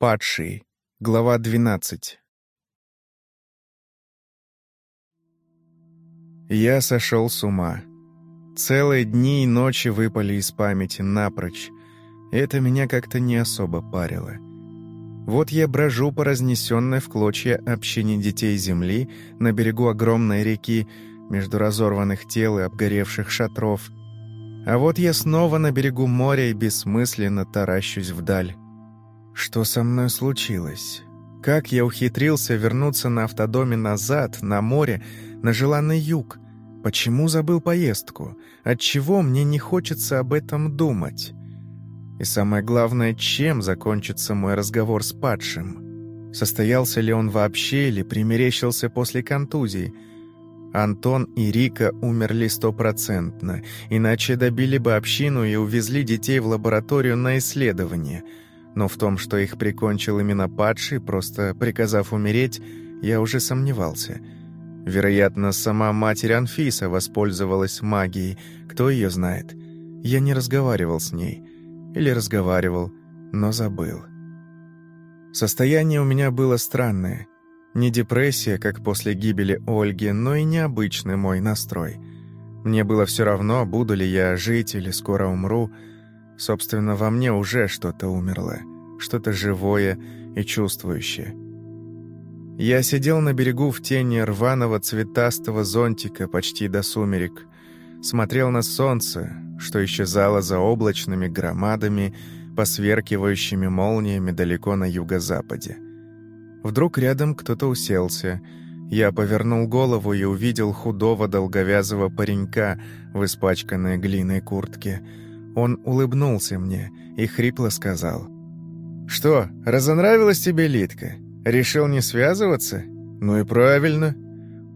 Падший. Глава 12. Я сошел с ума. Целые дни и ночи выпали из памяти напрочь. Это меня как-то не особо парило. Вот я брожу по разнесенной в клочья общине детей земли на берегу огромной реки, между разорванных тел и обгоревших шатров. А вот я снова на берегу моря и бессмысленно таращусь вдаль. Что со мной случилось? Как я ухитрился вернуться на автодоме назад, на море, на желанный юг? Почему забыл поездку? Отчего мне не хочется об этом думать? И самое главное, чем закончится мой разговор с падшим? Состоялся ли он вообще или примерещился после контузии? Антон и Рика умерли стопроцентно, иначе добили бы общину и увезли детей в лабораторию на исследование – но в том, что их прикончил именно падший, просто приказав умереть, я уже сомневался. Вероятно, сама матерь Анфиса воспользовалась магией, кто ее знает. Я не разговаривал с ней. Или разговаривал, но забыл. Состояние у меня было странное. Не депрессия, как после гибели Ольги, но и необычный мой настрой. Мне было все равно, буду ли я жить или скоро умру, Собственно, во мне уже что-то умерло, что-то живое и чувствующее. Я сидел на берегу в тени рваного цветастого зонтика почти до сумерек, смотрел на солнце, что исчезало за облачными громадами, посверкивающими молниями далеко на юго-западе. Вдруг рядом кто-то уселся. Я повернул голову и увидел худого долговязого паренька в испачканной глиной куртке — он улыбнулся мне и хрипло сказал. «Что, разонравилась тебе Литка? Решил не связываться? Ну и правильно.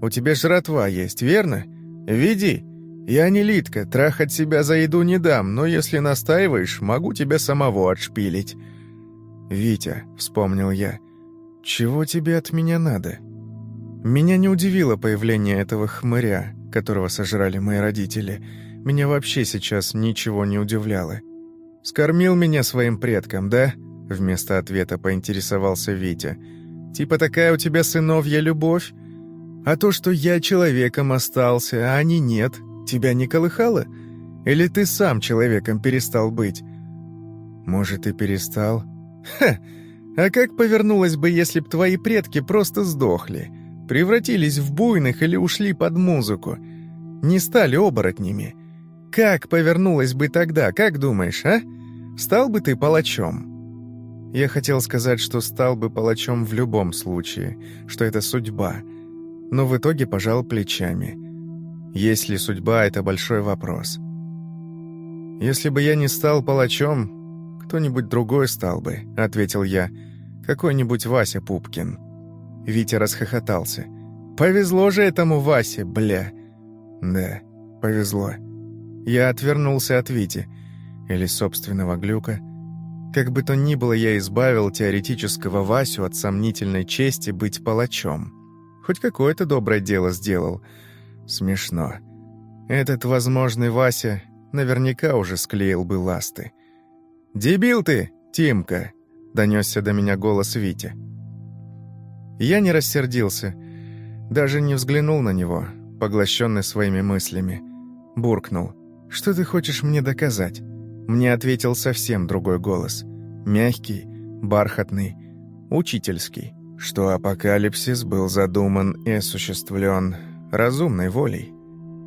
У тебя жратва есть, верно? Веди. Я не Литка, трахать себя за еду не дам, но если настаиваешь, могу тебя самого отшпилить». «Витя», — вспомнил я, — «чего тебе от меня надо?» Меня не удивило появление этого хмыря, которого сожрали мои родители — меня вообще сейчас ничего не удивляло. «Скормил меня своим предкам, да?» Вместо ответа поинтересовался Витя. «Типа такая у тебя сыновья любовь? А то, что я человеком остался, а они нет, тебя не колыхало? Или ты сам человеком перестал быть?» «Может, и перестал?» «Ха! А как повернулось бы, если б твои предки просто сдохли? Превратились в буйных или ушли под музыку? Не стали оборотнями?» Как повернулась бы тогда, как думаешь, а? Стал бы ты палачом?» Я хотел сказать, что стал бы палачом в любом случае, что это судьба, но в итоге пожал плечами. Есть ли судьба — это большой вопрос. «Если бы я не стал палачом, кто-нибудь другой стал бы», — ответил я. «Какой-нибудь Вася Пупкин». Витя расхохотался. «Повезло же этому Васе, бля!» «Да, повезло». Я отвернулся от Вити, или собственного глюка. Как бы то ни было, я избавил теоретического Васю от сомнительной чести быть палачом. Хоть какое-то доброе дело сделал. Смешно. Этот возможный Вася наверняка уже склеил бы ласты. «Дебил ты, Тимка!» — донесся до меня голос Вити. Я не рассердился, даже не взглянул на него, поглощенный своими мыслями. Буркнул. «Что ты хочешь мне доказать?» Мне ответил совсем другой голос. Мягкий, бархатный, учительский. Что апокалипсис был задуман и осуществлен разумной волей,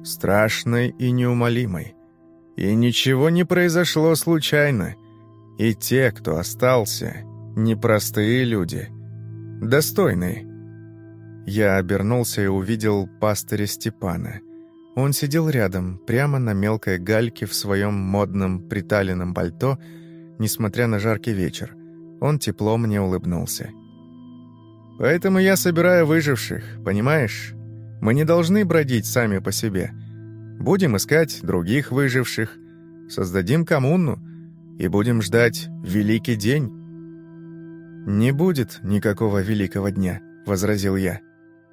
страшной и неумолимой. И ничего не произошло случайно. И те, кто остался, непростые люди, достойные. Я обернулся и увидел пастыря Степана — он сидел рядом, прямо на мелкой гальке в своем модном приталенном пальто, несмотря на жаркий вечер. Он тепло мне улыбнулся. «Поэтому я собираю выживших, понимаешь? Мы не должны бродить сами по себе. Будем искать других выживших, создадим коммуну и будем ждать великий день». «Не будет никакого великого дня», — возразил я.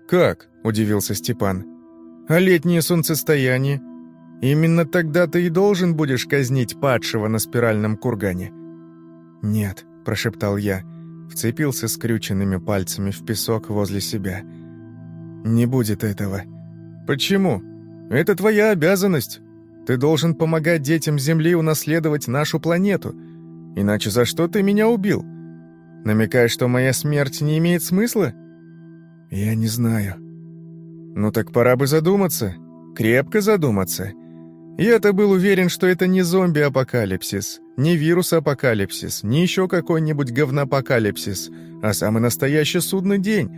«Как?» — удивился Степан. А летнее солнцестояние? Именно тогда ты и должен будешь казнить падшего на спиральном кургане». «Нет», — прошептал я, — вцепился скрюченными пальцами в песок возле себя. «Не будет этого». «Почему? Это твоя обязанность. Ты должен помогать детям Земли унаследовать нашу планету. Иначе за что ты меня убил? Намекаешь, что моя смерть не имеет смысла?» «Я не знаю». «Ну так пора бы задуматься. Крепко задуматься. Я-то был уверен, что это не зомби-апокалипсис, не вирус-апокалипсис, не еще какой-нибудь говнопокалипсис, а самый настоящий судный день.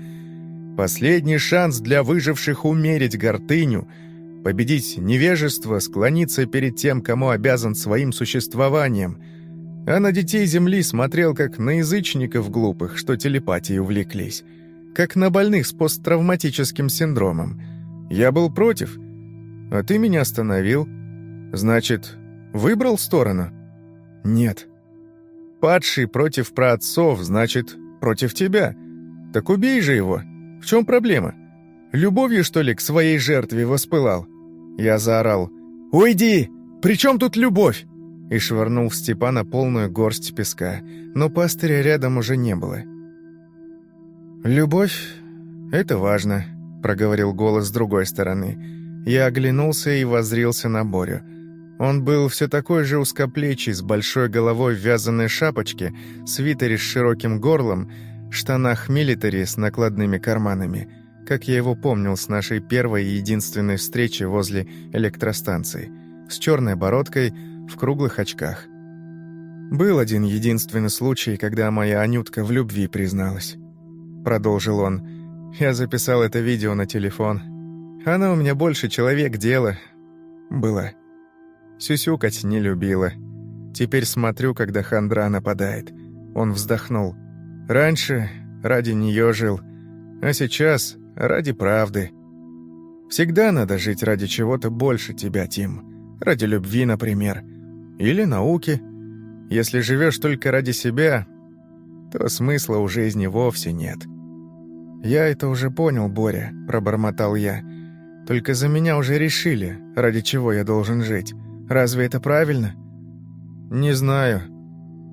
Последний шанс для выживших умерить гордыню, победить невежество, склониться перед тем, кому обязан своим существованием. А на детей Земли смотрел как на язычников глупых, что телепатией увлеклись, как на больных с посттравматическим синдромом. Я был против, а ты меня остановил — Значит, выбрал сторону? Нет. Падший против праотцов, значит, против тебя. Так убей же его. В чем проблема? Любовью, что ли, к своей жертве воспылал? Я заорал. «Уйди! При чем тут любовь?» И швырнул в Степана полную горсть песка, но пастыря рядом уже не было. «Любовь — это важно», — проговорил голос с другой стороны. Я оглянулся и воззрился на Борю — он был все такой же узкоплечий, с большой головой в вязаной шапочке, свитере с широким горлом, штанах милитари с накладными карманами, как я его помнил с нашей первой и единственной встречи возле электростанции, с черной бородкой, в круглых очках. «Был один единственный случай, когда моя Анютка в любви призналась», — продолжил он. «Я записал это видео на телефон. Она у меня больше человек дела была». Сюсюкать не любила. Теперь смотрю, когда хандра нападает. Он вздохнул. Раньше ради нее жил, а сейчас ради правды. Всегда надо жить ради чего-то больше тебя, Тим. Ради любви, например. Или науки. Если живешь только ради себя, то смысла у жизни вовсе нет. «Я это уже понял, Боря», — пробормотал я. «Только за меня уже решили, ради чего я должен жить. Разве это правильно? Не знаю.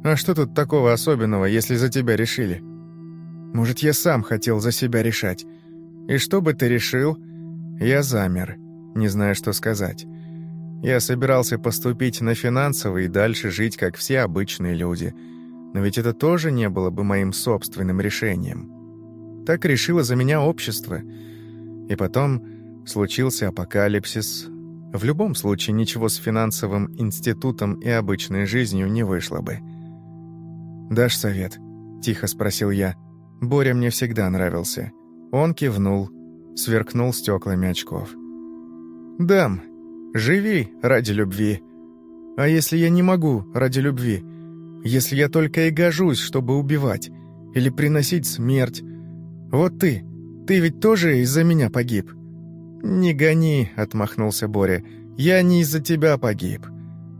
А что тут такого особенного, если за тебя решили? Может, я сам хотел за себя решать. И что бы ты решил? Я замер, не зная, что сказать. Я собирался поступить на финансовый и дальше жить, как все обычные люди. Но ведь это тоже не было бы моим собственным решением. Так решило за меня общество. И потом случился апокалипсис, в любом случае ничего с финансовым институтом и обычной жизнью не вышло бы. «Дашь совет?» – тихо спросил я. Боря мне всегда нравился. Он кивнул, сверкнул стеклами очков. «Дам, живи ради любви. А если я не могу ради любви? Если я только и гожусь, чтобы убивать или приносить смерть? Вот ты, ты ведь тоже из-за меня погиб?» «Не гони», — отмахнулся Боря. «Я не из-за тебя погиб.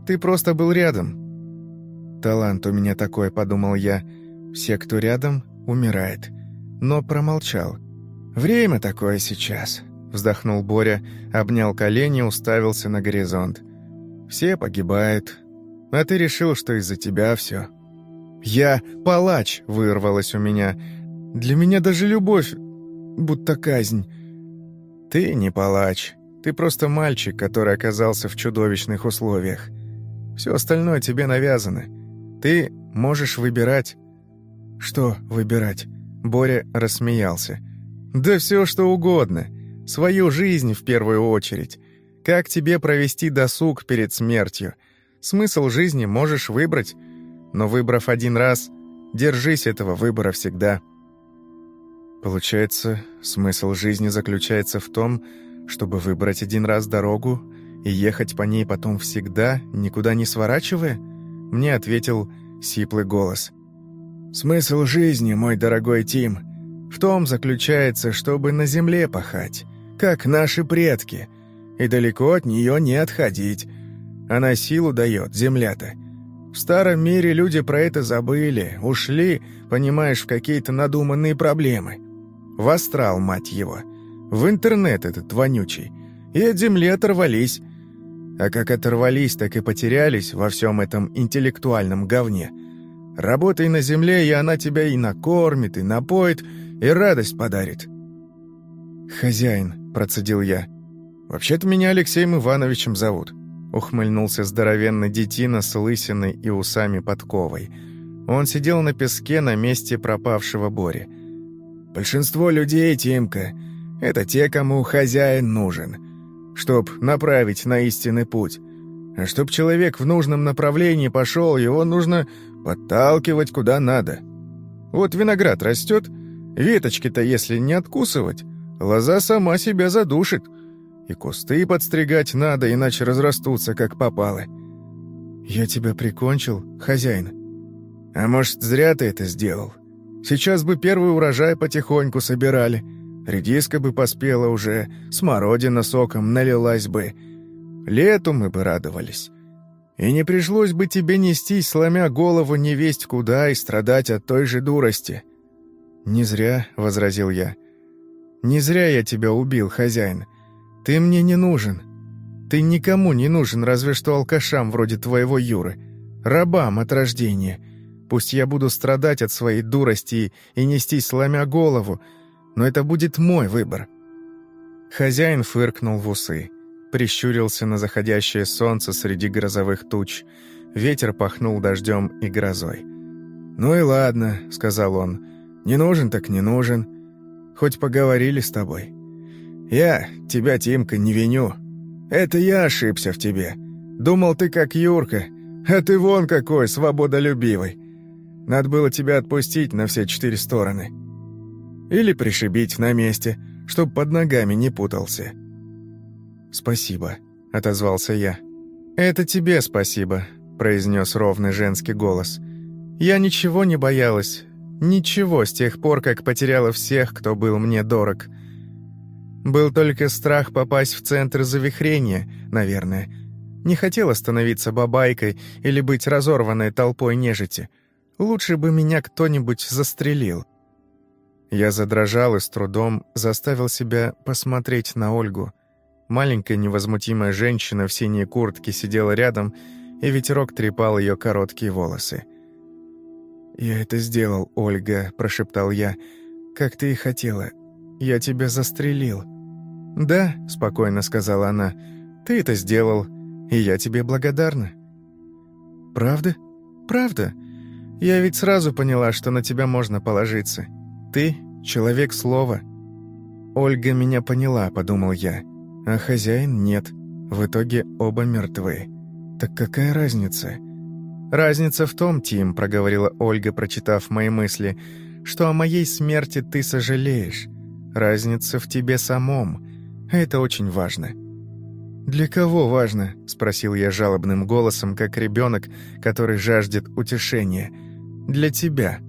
Ты просто был рядом». «Талант у меня такой», — подумал я. «Все, кто рядом, умирает». Но промолчал. «Время такое сейчас», — вздохнул Боря, обнял колени, уставился на горизонт. «Все погибают. А ты решил, что из-за тебя все». «Я палач», — вырвалось у меня. «Для меня даже любовь, будто казнь». «Ты не палач. Ты просто мальчик, который оказался в чудовищных условиях. Все остальное тебе навязано. Ты можешь выбирать». «Что выбирать?» Боря рассмеялся. «Да все, что угодно. Свою жизнь в первую очередь. Как тебе провести досуг перед смертью? Смысл жизни можешь выбрать, но выбрав один раз, держись этого выбора всегда». Получается, смысл жизни заключается в том, чтобы выбрать один раз дорогу и ехать по ней потом всегда, никуда не сворачивая? Мне ответил сиплый голос. «Смысл жизни, мой дорогой Тим, в том заключается, чтобы на земле пахать, как наши предки, и далеко от нее не отходить. Она силу дает, земля-то. В старом мире люди про это забыли, ушли, понимаешь, в какие-то надуманные проблемы. В астрал, мать его. В интернет этот вонючий. И от земли оторвались. А как оторвались, так и потерялись во всем этом интеллектуальном говне. Работай на земле, и она тебя и накормит, и напоит, и радость подарит». «Хозяин», — процедил я. «Вообще-то меня Алексеем Ивановичем зовут», — ухмыльнулся здоровенный детина с лысиной и усами подковой. Он сидел на песке на месте пропавшего Бори. «Большинство людей, Тимка, это те, кому хозяин нужен, чтоб направить на истинный путь. А чтоб человек в нужном направлении пошел, его нужно подталкивать куда надо. Вот виноград растет, веточки-то если не откусывать, лоза сама себя задушит. И кусты подстригать надо, иначе разрастутся, как попало. Я тебя прикончил, хозяин. А может, зря ты это сделал? Сейчас бы первый урожай потихоньку собирали. Редиска бы поспела уже, смородина соком налилась бы. Лету мы бы радовались. И не пришлось бы тебе нестись, сломя голову невесть куда и страдать от той же дурости». «Не зря», — возразил я. «Не зря я тебя убил, хозяин. Ты мне не нужен. Ты никому не нужен, разве что алкашам вроде твоего Юры. Рабам от рождения. Пусть я буду страдать от своей дурости и, и нестись, сломя голову, но это будет мой выбор». Хозяин фыркнул в усы прищурился на заходящее солнце среди грозовых туч. Ветер пахнул дождем и грозой. «Ну и ладно», — сказал он. «Не нужен так не нужен. Хоть поговорили с тобой. Я тебя, Тимка, не виню. Это я ошибся в тебе. Думал, ты как Юрка, а ты вон какой свободолюбивый. Надо было тебя отпустить на все четыре стороны. Или пришибить на месте, чтоб под ногами не путался». «Спасибо», — отозвался я. «Это тебе спасибо», — произнес ровный женский голос. «Я ничего не боялась. Ничего с тех пор, как потеряла всех, кто был мне дорог. Был только страх попасть в центр завихрения, наверное. Не хотела становиться бабайкой или быть разорванной толпой нежити. Лучше бы меня кто-нибудь застрелил». Я задрожал и с трудом заставил себя посмотреть на Ольгу. Маленькая невозмутимая женщина в синей куртке сидела рядом, и ветерок трепал ее короткие волосы. «Я это сделал, Ольга», — прошептал я. «Как ты и хотела. Я тебя застрелил». «Да», — спокойно сказала она, — «ты это сделал, и я тебе благодарна». «Правда? Правда. Я ведь сразу поняла, что на тебя можно положиться. Ты — человек слова». «Ольга меня поняла», — подумал я а хозяин нет. В итоге оба мертвы. Так какая разница? «Разница в том, Тим», — проговорила Ольга, прочитав мои мысли, «что о моей смерти ты сожалеешь. Разница в тебе самом. Это очень важно». «Для кого важно?» — спросил я жалобным голосом, как ребенок, который жаждет утешения. «Для тебя».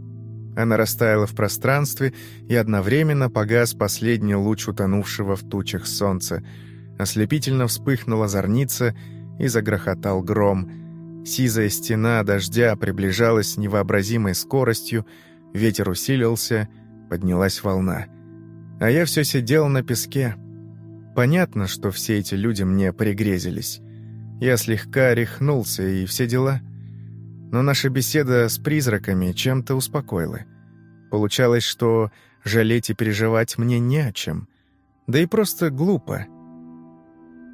Она растаяла в пространстве, и одновременно погас последний луч утонувшего в тучах солнца. Ослепительно вспыхнула зорница, и загрохотал гром. Сизая стена дождя приближалась невообразимой скоростью, ветер усилился, поднялась волна. А я все сидел на песке. Понятно, что все эти люди мне пригрезились. Я слегка рехнулся, и все дела — но наша беседа с призраками чем-то успокоила. Получалось, что жалеть и переживать мне не о чем. Да и просто глупо.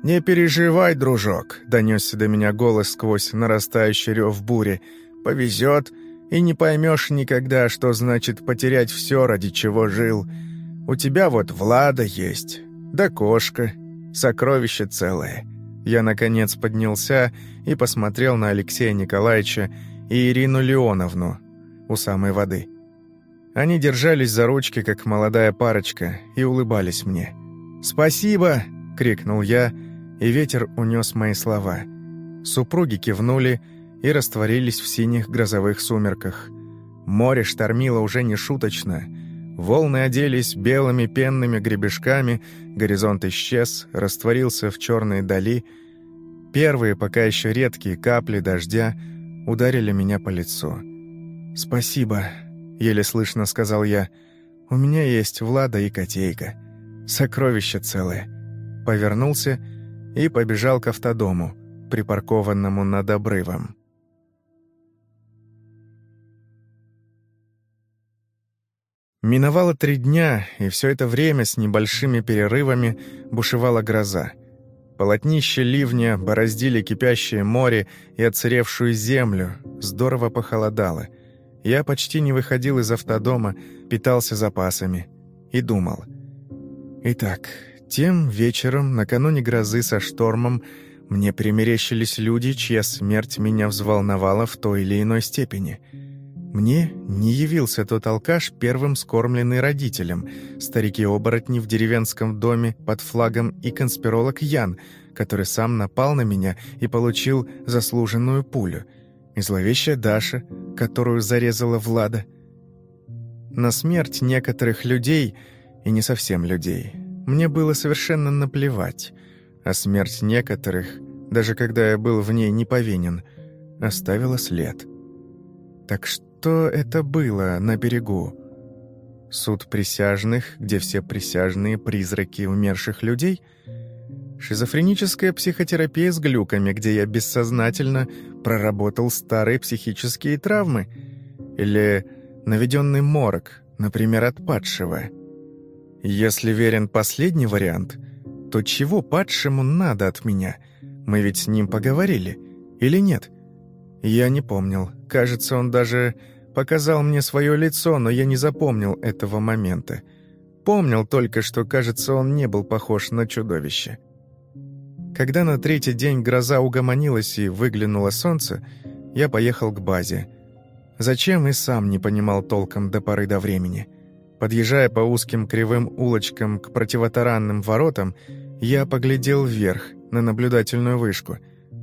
«Не переживай, дружок», — донесся до меня голос сквозь нарастающий рев бури. «Повезет, и не поймешь никогда, что значит потерять все, ради чего жил. У тебя вот Влада есть, да кошка, сокровище целое». Я, наконец, поднялся и посмотрел на Алексея Николаевича и Ирину Леоновну у самой воды. Они держались за ручки, как молодая парочка, и улыбались мне. «Спасибо!» — крикнул я, и ветер унес мои слова. Супруги кивнули и растворились в синих грозовых сумерках. Море штормило уже не шуточно. Волны оделись белыми пенными гребешками, горизонт исчез, растворился в черной дали. Первые, пока еще редкие капли дождя — ударили меня по лицу. «Спасибо», — еле слышно сказал я. «У меня есть Влада и Котейка. Сокровище целое». Повернулся и побежал к автодому, припаркованному над обрывом. Миновало три дня, и все это время с небольшими перерывами бушевала гроза. Полотнище ливня бороздили кипящее море и отсыревшую землю, здорово похолодало. Я почти не выходил из автодома, питался запасами и думал. Итак, тем вечером, накануне грозы со штормом, мне примерещились люди, чья смерть меня взволновала в той или иной степени — мне не явился тот алкаш, первым скормленный родителем, старики-оборотни в деревенском доме под флагом и конспиролог Ян, который сам напал на меня и получил заслуженную пулю, и зловещая Даша, которую зарезала Влада. На смерть некоторых людей, и не совсем людей, мне было совершенно наплевать, а смерть некоторых, даже когда я был в ней не повинен, оставила след. Так что что это было на берегу? Суд присяжных, где все присяжные — призраки умерших людей? Шизофреническая психотерапия с глюками, где я бессознательно проработал старые психические травмы? Или наведенный морок, например, от падшего? Если верен последний вариант, то чего падшему надо от меня? Мы ведь с ним поговорили. Или нет? Я не помнил. Кажется, он даже показал мне свое лицо, но я не запомнил этого момента. Помнил только, что, кажется, он не был похож на чудовище. Когда на третий день гроза угомонилась и выглянуло солнце, я поехал к базе. Зачем и сам не понимал толком до поры до времени. Подъезжая по узким кривым улочкам к противотаранным воротам, я поглядел вверх, на наблюдательную вышку.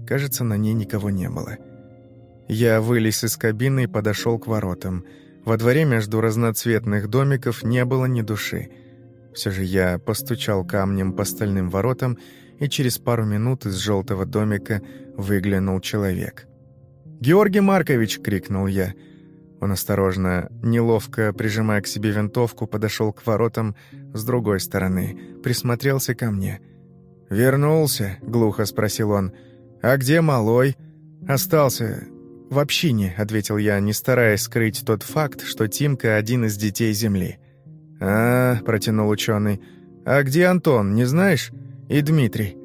Кажется, на ней никого не было. — я вылез из кабины и подошел к воротам. Во дворе между разноцветных домиков не было ни души. Все же я постучал камнем по стальным воротам, и через пару минут из желтого домика выглянул человек. «Георгий Маркович!» — крикнул я. Он осторожно, неловко прижимая к себе винтовку, подошел к воротам с другой стороны, присмотрелся ко мне. «Вернулся?» — глухо спросил он. «А где малой?» «Остался. «В общине», — ответил я, не стараясь скрыть тот факт, что Тимка — один из детей Земли. «А, — протянул ученый, — а где Антон, не знаешь? И Дмитрий?»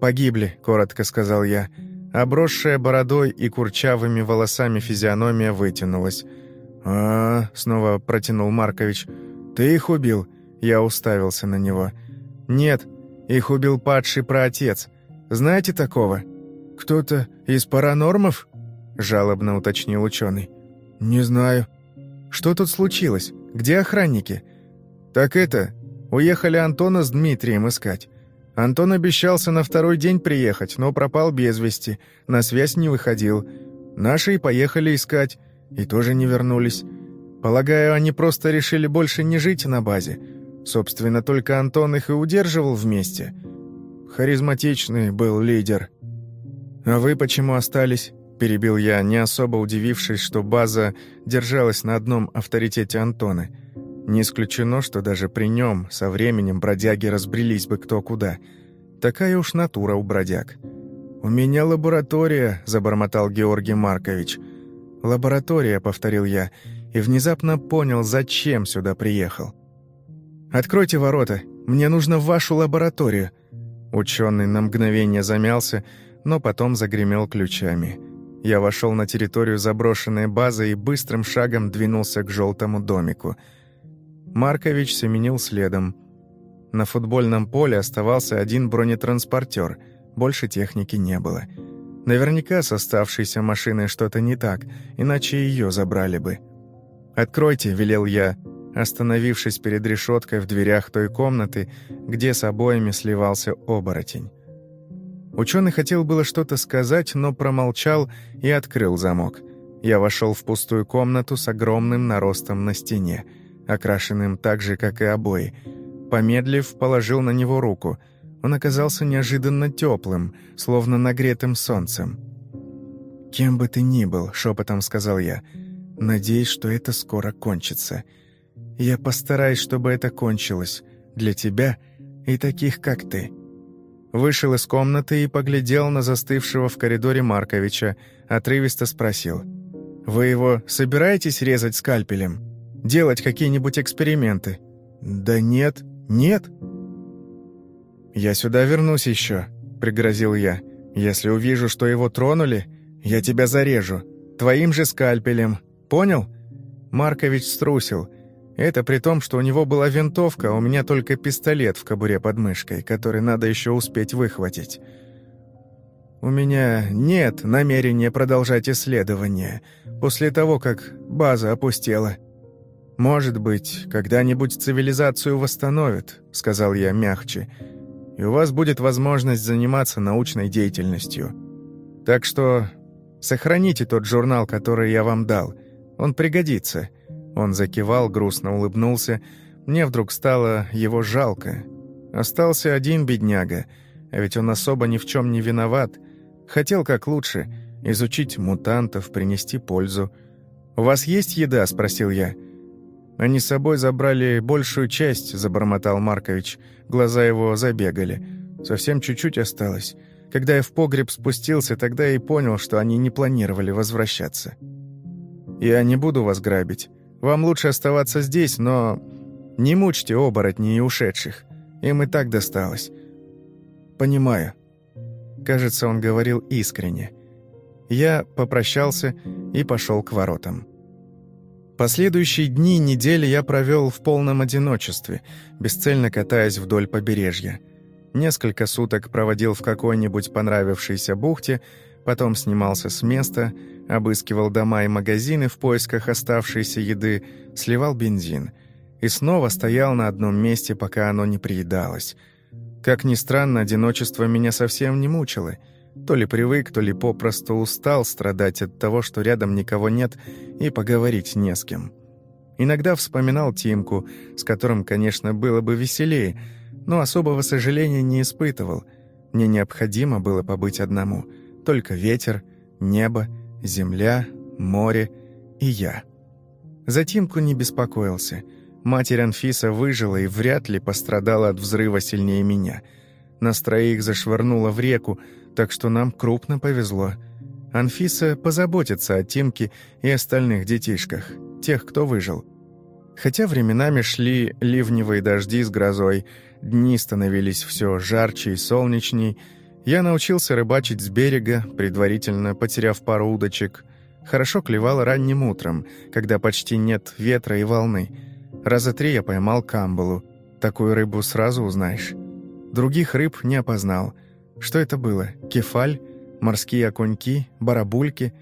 «Погибли», — коротко сказал я. Обросшая бородой и курчавыми волосами физиономия вытянулась. а, снова протянул Маркович. «Ты их убил?» Я уставился на него. «Нет, их убил падший праотец. Знаете такого?» «Кто-то из паранормов?» Жалобно уточнил ученый. «Не знаю». «Что тут случилось? Где охранники?» «Так это, уехали Антона с Дмитрием искать. Антон обещался на второй день приехать, но пропал без вести, на связь не выходил. Наши и поехали искать, и тоже не вернулись. Полагаю, они просто решили больше не жить на базе. Собственно, только Антон их и удерживал вместе. Харизматичный был лидер. А вы почему остались?» Перебил я, не особо удивившись, что база держалась на одном авторитете Антона. Не исключено, что даже при нем со временем бродяги разбрелись бы кто куда. Такая уж натура у бродяг. «У меня лаборатория», — забормотал Георгий Маркович. «Лаборатория», — повторил я, и внезапно понял, зачем сюда приехал. «Откройте ворота, мне нужно в вашу лабораторию». Ученый на мгновение замялся, но потом загремел ключами. Я вошел на территорию заброшенной базы и быстрым шагом двинулся к желтому домику. Маркович семенил следом. На футбольном поле оставался один бронетранспортер, больше техники не было. Наверняка с оставшейся машиной что-то не так, иначе ее забрали бы. «Откройте», — велел я, остановившись перед решеткой в дверях той комнаты, где с обоями сливался оборотень. Ученый хотел было что-то сказать, но промолчал и открыл замок. Я вошел в пустую комнату с огромным наростом на стене, окрашенным так же, как и обои. Помедлив, положил на него руку. Он оказался неожиданно теплым, словно нагретым солнцем. «Кем бы ты ни был», — шепотом сказал я, — «надеюсь, что это скоро кончится. Я постараюсь, чтобы это кончилось. Для тебя и таких, как ты». Вышел из комнаты и поглядел на застывшего в коридоре Марковича, отрывисто спросил. «Вы его собираетесь резать скальпелем?» Делать какие-нибудь эксперименты?» «Да нет, нет». «Я сюда вернусь еще», — пригрозил я. «Если увижу, что его тронули, я тебя зарежу. Твоим же скальпелем. Понял?» Маркович струсил. Это при том, что у него была винтовка, а у меня только пистолет в кобуре под мышкой, который надо еще успеть выхватить. У меня нет намерения продолжать исследование после того, как база опустела. Может быть, когда-нибудь цивилизацию восстановят, сказал я мягче, и у вас будет возможность заниматься научной деятельностью. Так что сохраните тот журнал, который я вам дал. Он пригодится. Он закивал, грустно улыбнулся. Мне вдруг стало его жалко. Остался один бедняга, а ведь он особо ни в чем не виноват — Хотел как лучше, изучить мутантов, принести пользу. «У вас есть еда?» – спросил я. «Они с собой забрали большую часть», – забормотал Маркович. Глаза его забегали. «Совсем чуть-чуть осталось. Когда я в погреб спустился, тогда и понял, что они не планировали возвращаться. Я не буду вас грабить. Вам лучше оставаться здесь, но не мучьте оборотней и ушедших. Им и так досталось. Понимаю. Кажется, он говорил искренне. Я попрощался и пошел к воротам. Последующие дни и недели я провел в полном одиночестве, бесцельно катаясь вдоль побережья. Несколько суток проводил в какой-нибудь понравившейся бухте, потом снимался с места, обыскивал дома и магазины в поисках оставшейся еды, сливал бензин и снова стоял на одном месте, пока оно не приедалось — как ни странно, одиночество меня совсем не мучило. То ли привык, то ли попросту устал страдать от того, что рядом никого нет и поговорить не с кем. Иногда вспоминал Тимку, с которым, конечно, было бы веселее, но особого сожаления не испытывал. Мне необходимо было побыть одному. Только ветер, небо, земля, море и я. За Тимку не беспокоился — Матерь Анфиса выжила и вряд ли пострадала от взрыва сильнее меня. Нас троих зашвырнуло в реку, так что нам крупно повезло. Анфиса позаботится о Тимке и остальных детишках, тех, кто выжил. Хотя временами шли ливневые дожди с грозой, дни становились все жарче и солнечней, я научился рыбачить с берега, предварительно потеряв пару удочек. Хорошо клевало ранним утром, когда почти нет ветра и волны – Раза три я поймал камбалу. Такую рыбу сразу узнаешь. Других рыб не опознал. Что это было? Кефаль? Морские окуньки? Барабульки?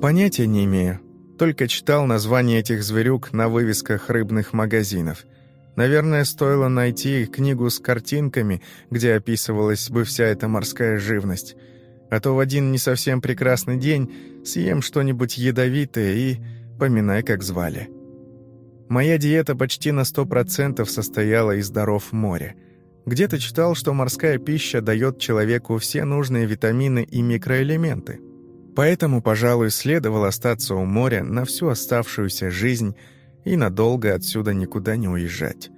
Понятия не имею. Только читал названия этих зверюк на вывесках рыбных магазинов. Наверное, стоило найти книгу с картинками, где описывалась бы вся эта морская живность. А то в один не совсем прекрасный день съем что-нибудь ядовитое и поминай, как звали. Моя диета почти на 100% состояла из даров моря. Где-то читал, что морская пища дает человеку все нужные витамины и микроэлементы. Поэтому, пожалуй, следовало остаться у моря на всю оставшуюся жизнь и надолго отсюда никуда не уезжать.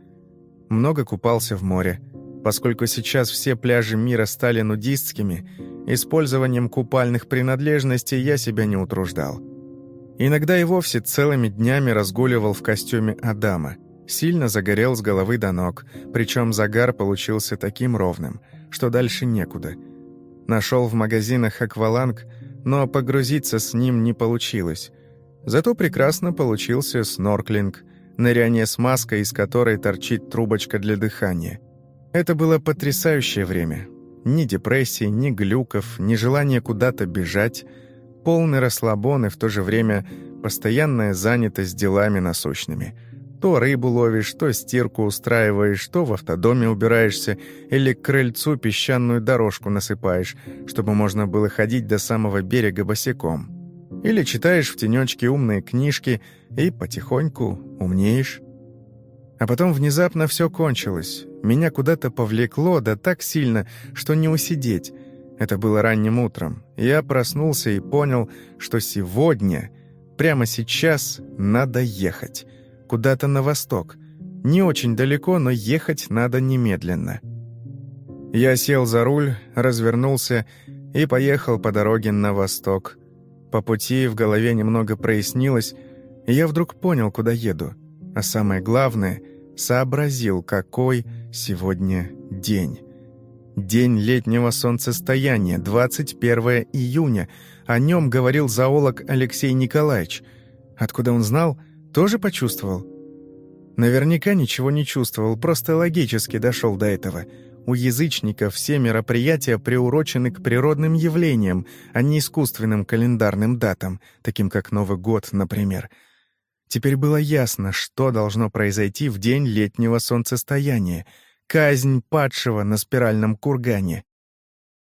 Много купался в море. Поскольку сейчас все пляжи мира стали нудистскими, использованием купальных принадлежностей я себя не утруждал. Иногда и вовсе целыми днями разгуливал в костюме Адама. Сильно загорел с головы до ног, причем загар получился таким ровным, что дальше некуда. Нашел в магазинах акваланг, но погрузиться с ним не получилось. Зато прекрасно получился снорклинг, ныряние с маской, из которой торчит трубочка для дыхания. Это было потрясающее время. Ни депрессии, ни глюков, ни желания куда-то бежать — Полный расслабон и в то же время постоянная занятость делами насущными. То рыбу ловишь, то стирку устраиваешь, то в автодоме убираешься или к крыльцу песчаную дорожку насыпаешь, чтобы можно было ходить до самого берега босиком. Или читаешь в тенечке умные книжки и потихоньку умнеешь. А потом внезапно все кончилось. Меня куда-то повлекло, да так сильно, что не усидеть — это было ранним утром. Я проснулся и понял, что сегодня, прямо сейчас, надо ехать. Куда-то на восток. Не очень далеко, но ехать надо немедленно. Я сел за руль, развернулся и поехал по дороге на восток. По пути в голове немного прояснилось, и я вдруг понял, куда еду. А самое главное, сообразил, какой сегодня день. День летнего солнцестояния, 21 июня. О нем говорил зоолог Алексей Николаевич. Откуда он знал, тоже почувствовал. Наверняка ничего не чувствовал, просто логически дошел до этого. У язычников все мероприятия приурочены к природным явлениям, а не искусственным календарным датам, таким как Новый год, например. Теперь было ясно, что должно произойти в день летнего солнцестояния — Казнь падшего на спиральном кургане.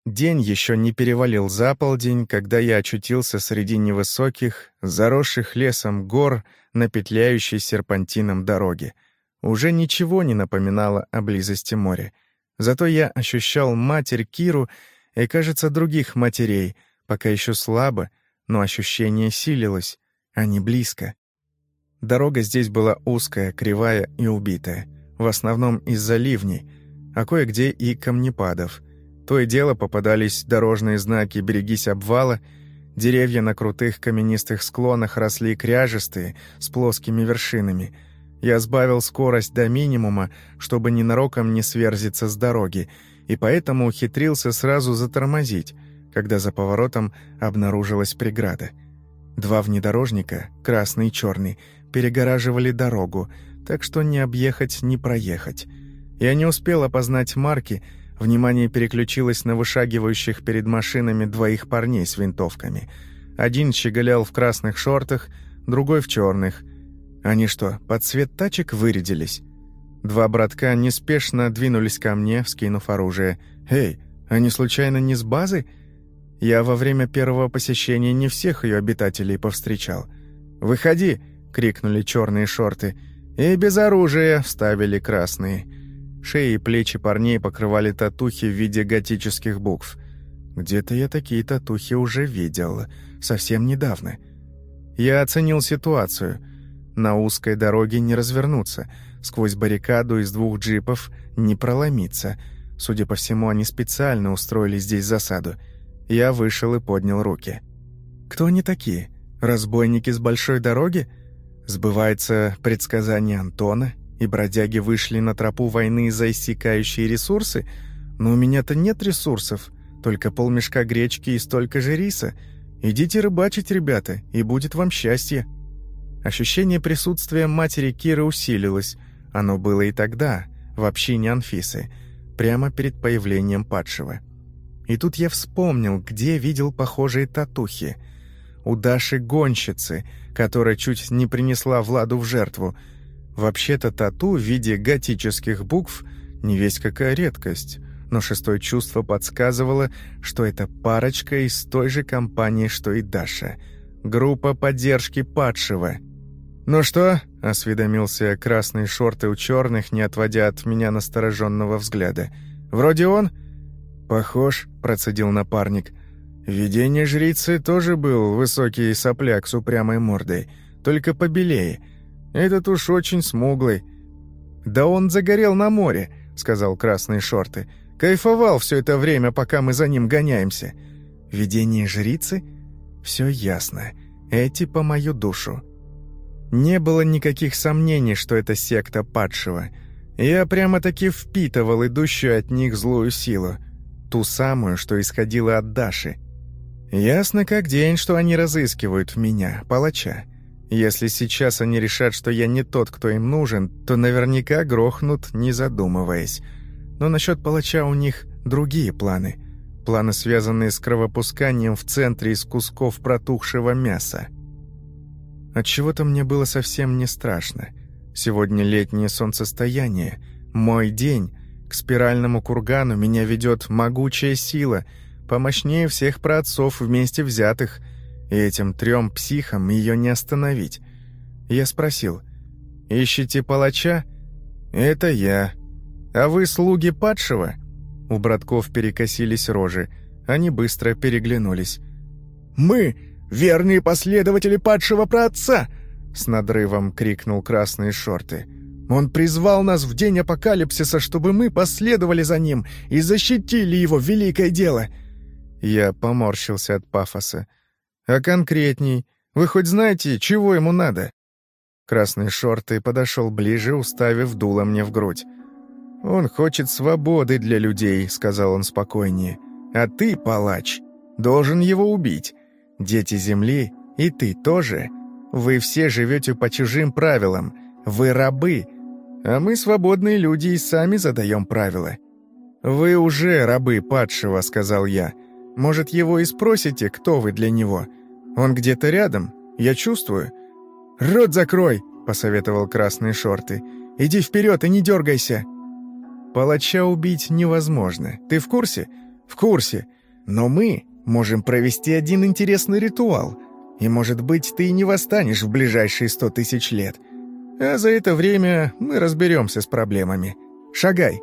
День еще не перевалил за полдень, когда я очутился среди невысоких, заросших лесом гор на петляющей серпантином дороге. Уже ничего не напоминало о близости моря. Зато я ощущал матерь Киру и, кажется, других матерей, пока еще слабо, но ощущение силилось, они близко. Дорога здесь была узкая, кривая и убитая в основном из-за ливней, а кое-где и камнепадов. То и дело попадались дорожные знаки «берегись обвала», деревья на крутых каменистых склонах росли кряжестые, с плоскими вершинами. Я сбавил скорость до минимума, чтобы ненароком не сверзиться с дороги, и поэтому ухитрился сразу затормозить, когда за поворотом обнаружилась преграда. Два внедорожника, красный и черный, перегораживали дорогу, так что не объехать, не проехать. Я не успел опознать марки, внимание переключилось на вышагивающих перед машинами двоих парней с винтовками. Один щеголял в красных шортах, другой в черных. Они что, под цвет тачек вырядились? Два братка неспешно двинулись ко мне, вскинув оружие. «Эй, они случайно не с базы?» Я во время первого посещения не всех ее обитателей повстречал. «Выходи!» — крикнули черные шорты — «И без оружия», — вставили красные. Шеи и плечи парней покрывали татухи в виде готических букв. Где-то я такие татухи уже видел, совсем недавно. Я оценил ситуацию. На узкой дороге не развернуться, сквозь баррикаду из двух джипов не проломиться. Судя по всему, они специально устроили здесь засаду. Я вышел и поднял руки. «Кто они такие? Разбойники с большой дороги?» Сбывается предсказание Антона, и бродяги вышли на тропу войны за иссякающие ресурсы, но у меня-то нет ресурсов, только полмешка гречки и столько же риса. Идите рыбачить, ребята, и будет вам счастье. Ощущение присутствия матери Киры усилилось. Оно было и тогда, в общине Анфисы, прямо перед появлением падшего. И тут я вспомнил, где видел похожие татухи. У Даши гонщицы — которая чуть не принесла Владу в жертву. Вообще-то тату в виде готических букв не весь какая редкость, но шестое чувство подсказывало, что это парочка из той же компании, что и Даша. Группа поддержки падшего. «Ну что?» — осведомился красные шорты у черных, не отводя от меня настороженного взгляда. «Вроде он?» «Похож», — процедил напарник. Видение жрицы тоже был высокий сопляк с упрямой мордой, только побелее. Этот уж очень смуглый. «Да он загорел на море», — сказал красные шорты. «Кайфовал все это время, пока мы за ним гоняемся». «Видение жрицы?» «Все ясно. Эти по мою душу». Не было никаких сомнений, что это секта падшего. Я прямо-таки впитывал идущую от них злую силу. Ту самую, что исходила от Даши. Ясно как день, что они разыскивают меня, палача. Если сейчас они решат, что я не тот, кто им нужен, то наверняка грохнут, не задумываясь. Но насчет палача у них другие планы. Планы, связанные с кровопусканием в центре из кусков протухшего мяса. Отчего-то мне было совсем не страшно. Сегодня летнее солнцестояние, мой день. К спиральному кургану меня ведет могучая сила — помощнее всех праотцов вместе взятых, и этим трем психам ее не остановить. Я спросил, «Ищете палача?» «Это я. А вы слуги падшего?» У братков перекосились рожи, они быстро переглянулись. «Мы — верные последователи падшего праотца!» С надрывом крикнул красные шорты. «Он призвал нас в день апокалипсиса, чтобы мы последовали за ним и защитили его великое дело!» Я поморщился от пафоса. «А конкретней? Вы хоть знаете, чего ему надо?» Красные шорты подошел ближе, уставив дуло мне в грудь. «Он хочет свободы для людей», — сказал он спокойнее. «А ты, палач, должен его убить. Дети Земли, и ты тоже. Вы все живете по чужим правилам. Вы рабы. А мы свободные люди и сами задаем правила». «Вы уже рабы падшего», — сказал я. «Может, его и спросите, кто вы для него? Он где-то рядом? Я чувствую». «Рот закрой!» — посоветовал красные шорты. «Иди вперед и не дергайся!» «Палача убить невозможно. Ты в курсе?» «В курсе. Но мы можем провести один интересный ритуал. И, может быть, ты и не восстанешь в ближайшие сто тысяч лет. А за это время мы разберемся с проблемами. Шагай!»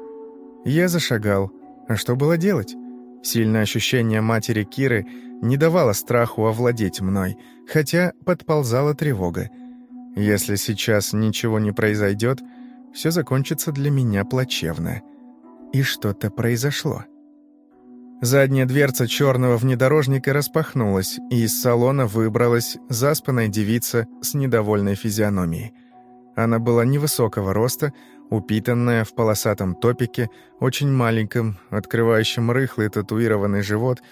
Я зашагал. А что было делать? Сильное ощущение матери Киры не давало страху овладеть мной, хотя подползала тревога. Если сейчас ничего не произойдет, все закончится для меня плачевно. И что-то произошло. Задняя дверца черного внедорожника распахнулась, и из салона выбралась заспанная девица с недовольной физиономией. Она была невысокого роста, упитанная в полосатом топике, очень маленьком, открывающем рыхлый татуированный живот,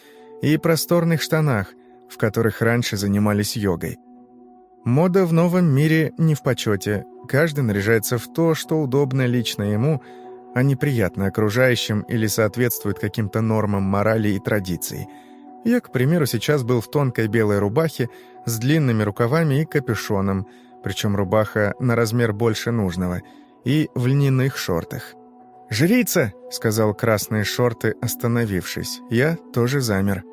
и просторных штанах, в которых раньше занимались йогой. Мода в новом мире не в почете. Каждый наряжается в то, что удобно лично ему, а неприятно окружающим или соответствует каким-то нормам морали и традиций. Я, к примеру, сейчас был в тонкой белой рубахе с длинными рукавами и капюшоном, причем рубаха на размер больше нужного, и в льняных шортах. «Жрица!» — сказал красные шорты, остановившись. Я тоже замер.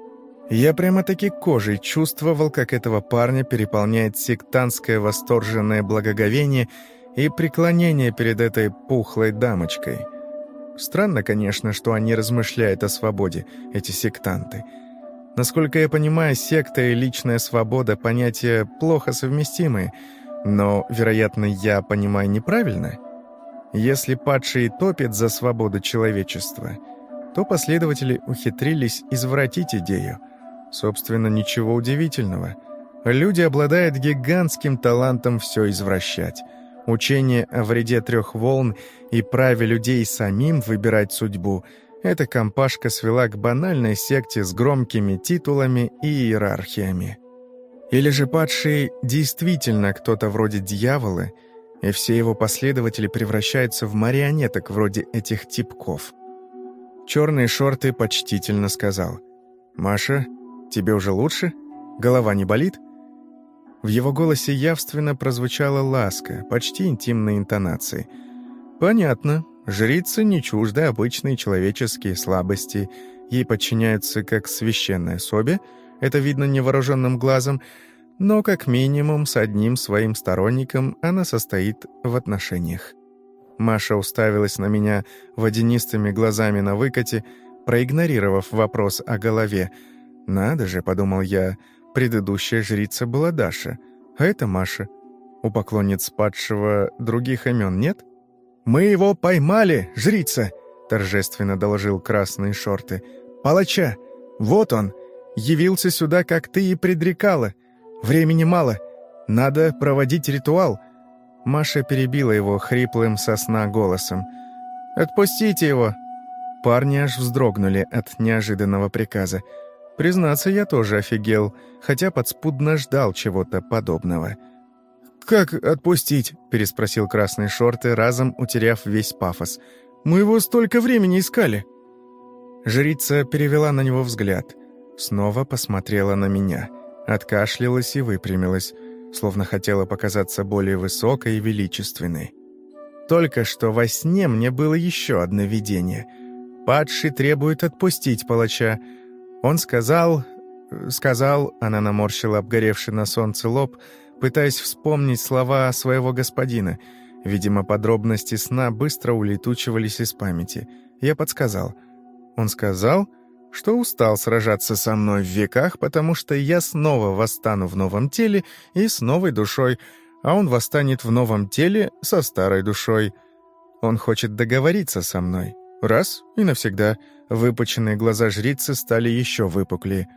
Я прямо-таки кожей чувствовал, как этого парня переполняет сектантское восторженное благоговение и преклонение перед этой пухлой дамочкой. Странно, конечно, что они размышляют о свободе, эти сектанты. Насколько я понимаю, секта и личная свобода — понятия плохо совместимые, но, вероятно, я понимаю неправильно. Если падший топит за свободу человечества, то последователи ухитрились извратить идею — Собственно, ничего удивительного. Люди обладают гигантским талантом все извращать. Учение о вреде трех волн и праве людей самим выбирать судьбу — эта компашка свела к банальной секте с громкими титулами и иерархиями. Или же падший действительно кто-то вроде дьявола, и все его последователи превращаются в марионеток вроде этих типков. Черные шорты почтительно сказал. «Маша, «Тебе уже лучше? Голова не болит?» В его голосе явственно прозвучала ласка, почти интимной интонации. «Понятно. Жрица не чужда обычные человеческие слабости. Ей подчиняются как священной особе, это видно невооруженным глазом, но как минимум с одним своим сторонником она состоит в отношениях». Маша уставилась на меня водянистыми глазами на выкате, проигнорировав вопрос о голове – «Надо же», — подумал я, — предыдущая жрица была Даша, а это Маша. У поклонниц падшего других имен нет? «Мы его поймали, жрица!» — торжественно доложил красные шорты. «Палача! Вот он! Явился сюда, как ты и предрекала. Времени мало. Надо проводить ритуал». Маша перебила его хриплым сосна голосом. «Отпустите его!» Парни аж вздрогнули от неожиданного приказа. Признаться, я тоже офигел, хотя подспудно ждал чего-то подобного. «Как отпустить?» – переспросил красные шорты, разом утеряв весь пафос. «Мы его столько времени искали!» Жрица перевела на него взгляд. Снова посмотрела на меня. Откашлялась и выпрямилась, словно хотела показаться более высокой и величественной. Только что во сне мне было еще одно видение. Падший требует отпустить палача, он сказал... Сказал, она наморщила обгоревший на солнце лоб, пытаясь вспомнить слова своего господина. Видимо, подробности сна быстро улетучивались из памяти. Я подсказал. Он сказал, что устал сражаться со мной в веках, потому что я снова восстану в новом теле и с новой душой, а он восстанет в новом теле со старой душой. Он хочет договориться со мной. Раз и навсегда. Выпученные глаза жрицы стали еще выпуклее.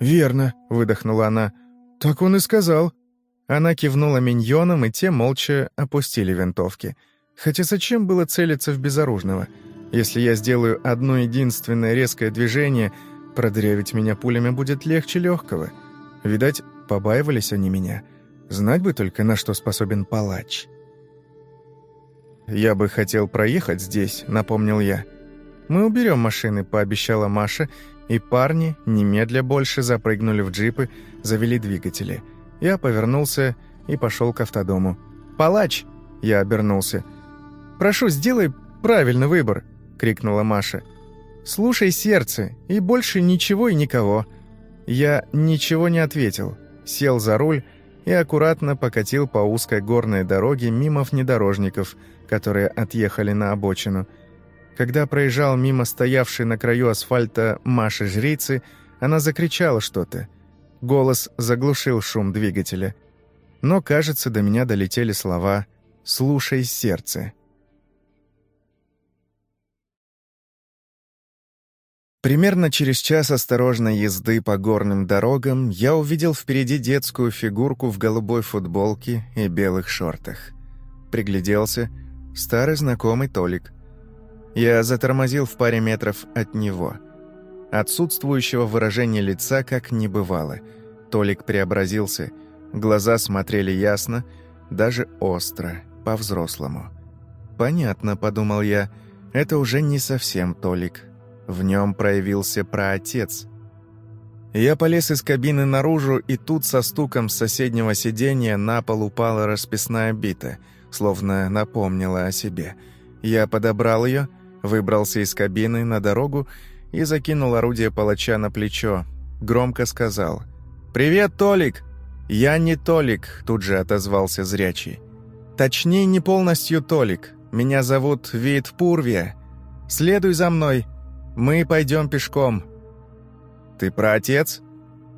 «Верно», — выдохнула она. «Так он и сказал». Она кивнула миньонам, и те молча опустили винтовки. Хотя зачем было целиться в безоружного? Если я сделаю одно единственное резкое движение, продырявить меня пулями будет легче легкого. Видать, побаивались они меня. Знать бы только, на что способен палач. «Я бы хотел проехать здесь», — напомнил я. «Мы уберем машины», — пообещала Маша, и парни, немедля больше, запрыгнули в джипы, завели двигатели. Я повернулся и пошел к автодому. «Палач!» — я обернулся. «Прошу, сделай правильный выбор!» — крикнула Маша. «Слушай сердце, и больше ничего и никого». Я ничего не ответил, сел за руль и аккуратно покатил по узкой горной дороге мимо внедорожников, которые отъехали на обочину. Когда проезжал мимо стоявшей на краю асфальта Маши-жрицы, она закричала что-то. Голос заглушил шум двигателя. Но, кажется, до меня долетели слова «Слушай сердце». Примерно через час осторожной езды по горным дорогам я увидел впереди детскую фигурку в голубой футболке и белых шортах. Пригляделся. Старый знакомый Толик. Я затормозил в паре метров от него. Отсутствующего выражения лица как не бывало. Толик преобразился. Глаза смотрели ясно, даже остро, по-взрослому. «Понятно», — подумал я, — «это уже не совсем Толик, в нем проявился праотец. Я полез из кабины наружу, и тут со стуком с соседнего сиденья на пол упала расписная бита, словно напомнила о себе. Я подобрал ее, выбрался из кабины на дорогу и закинул орудие палача на плечо. Громко сказал «Привет, Толик!» «Я не Толик», — тут же отозвался зрячий. «Точнее, не полностью Толик. Меня зовут Вид Пурвия. Следуй за мной, мы пойдем пешком». «Ты про отец?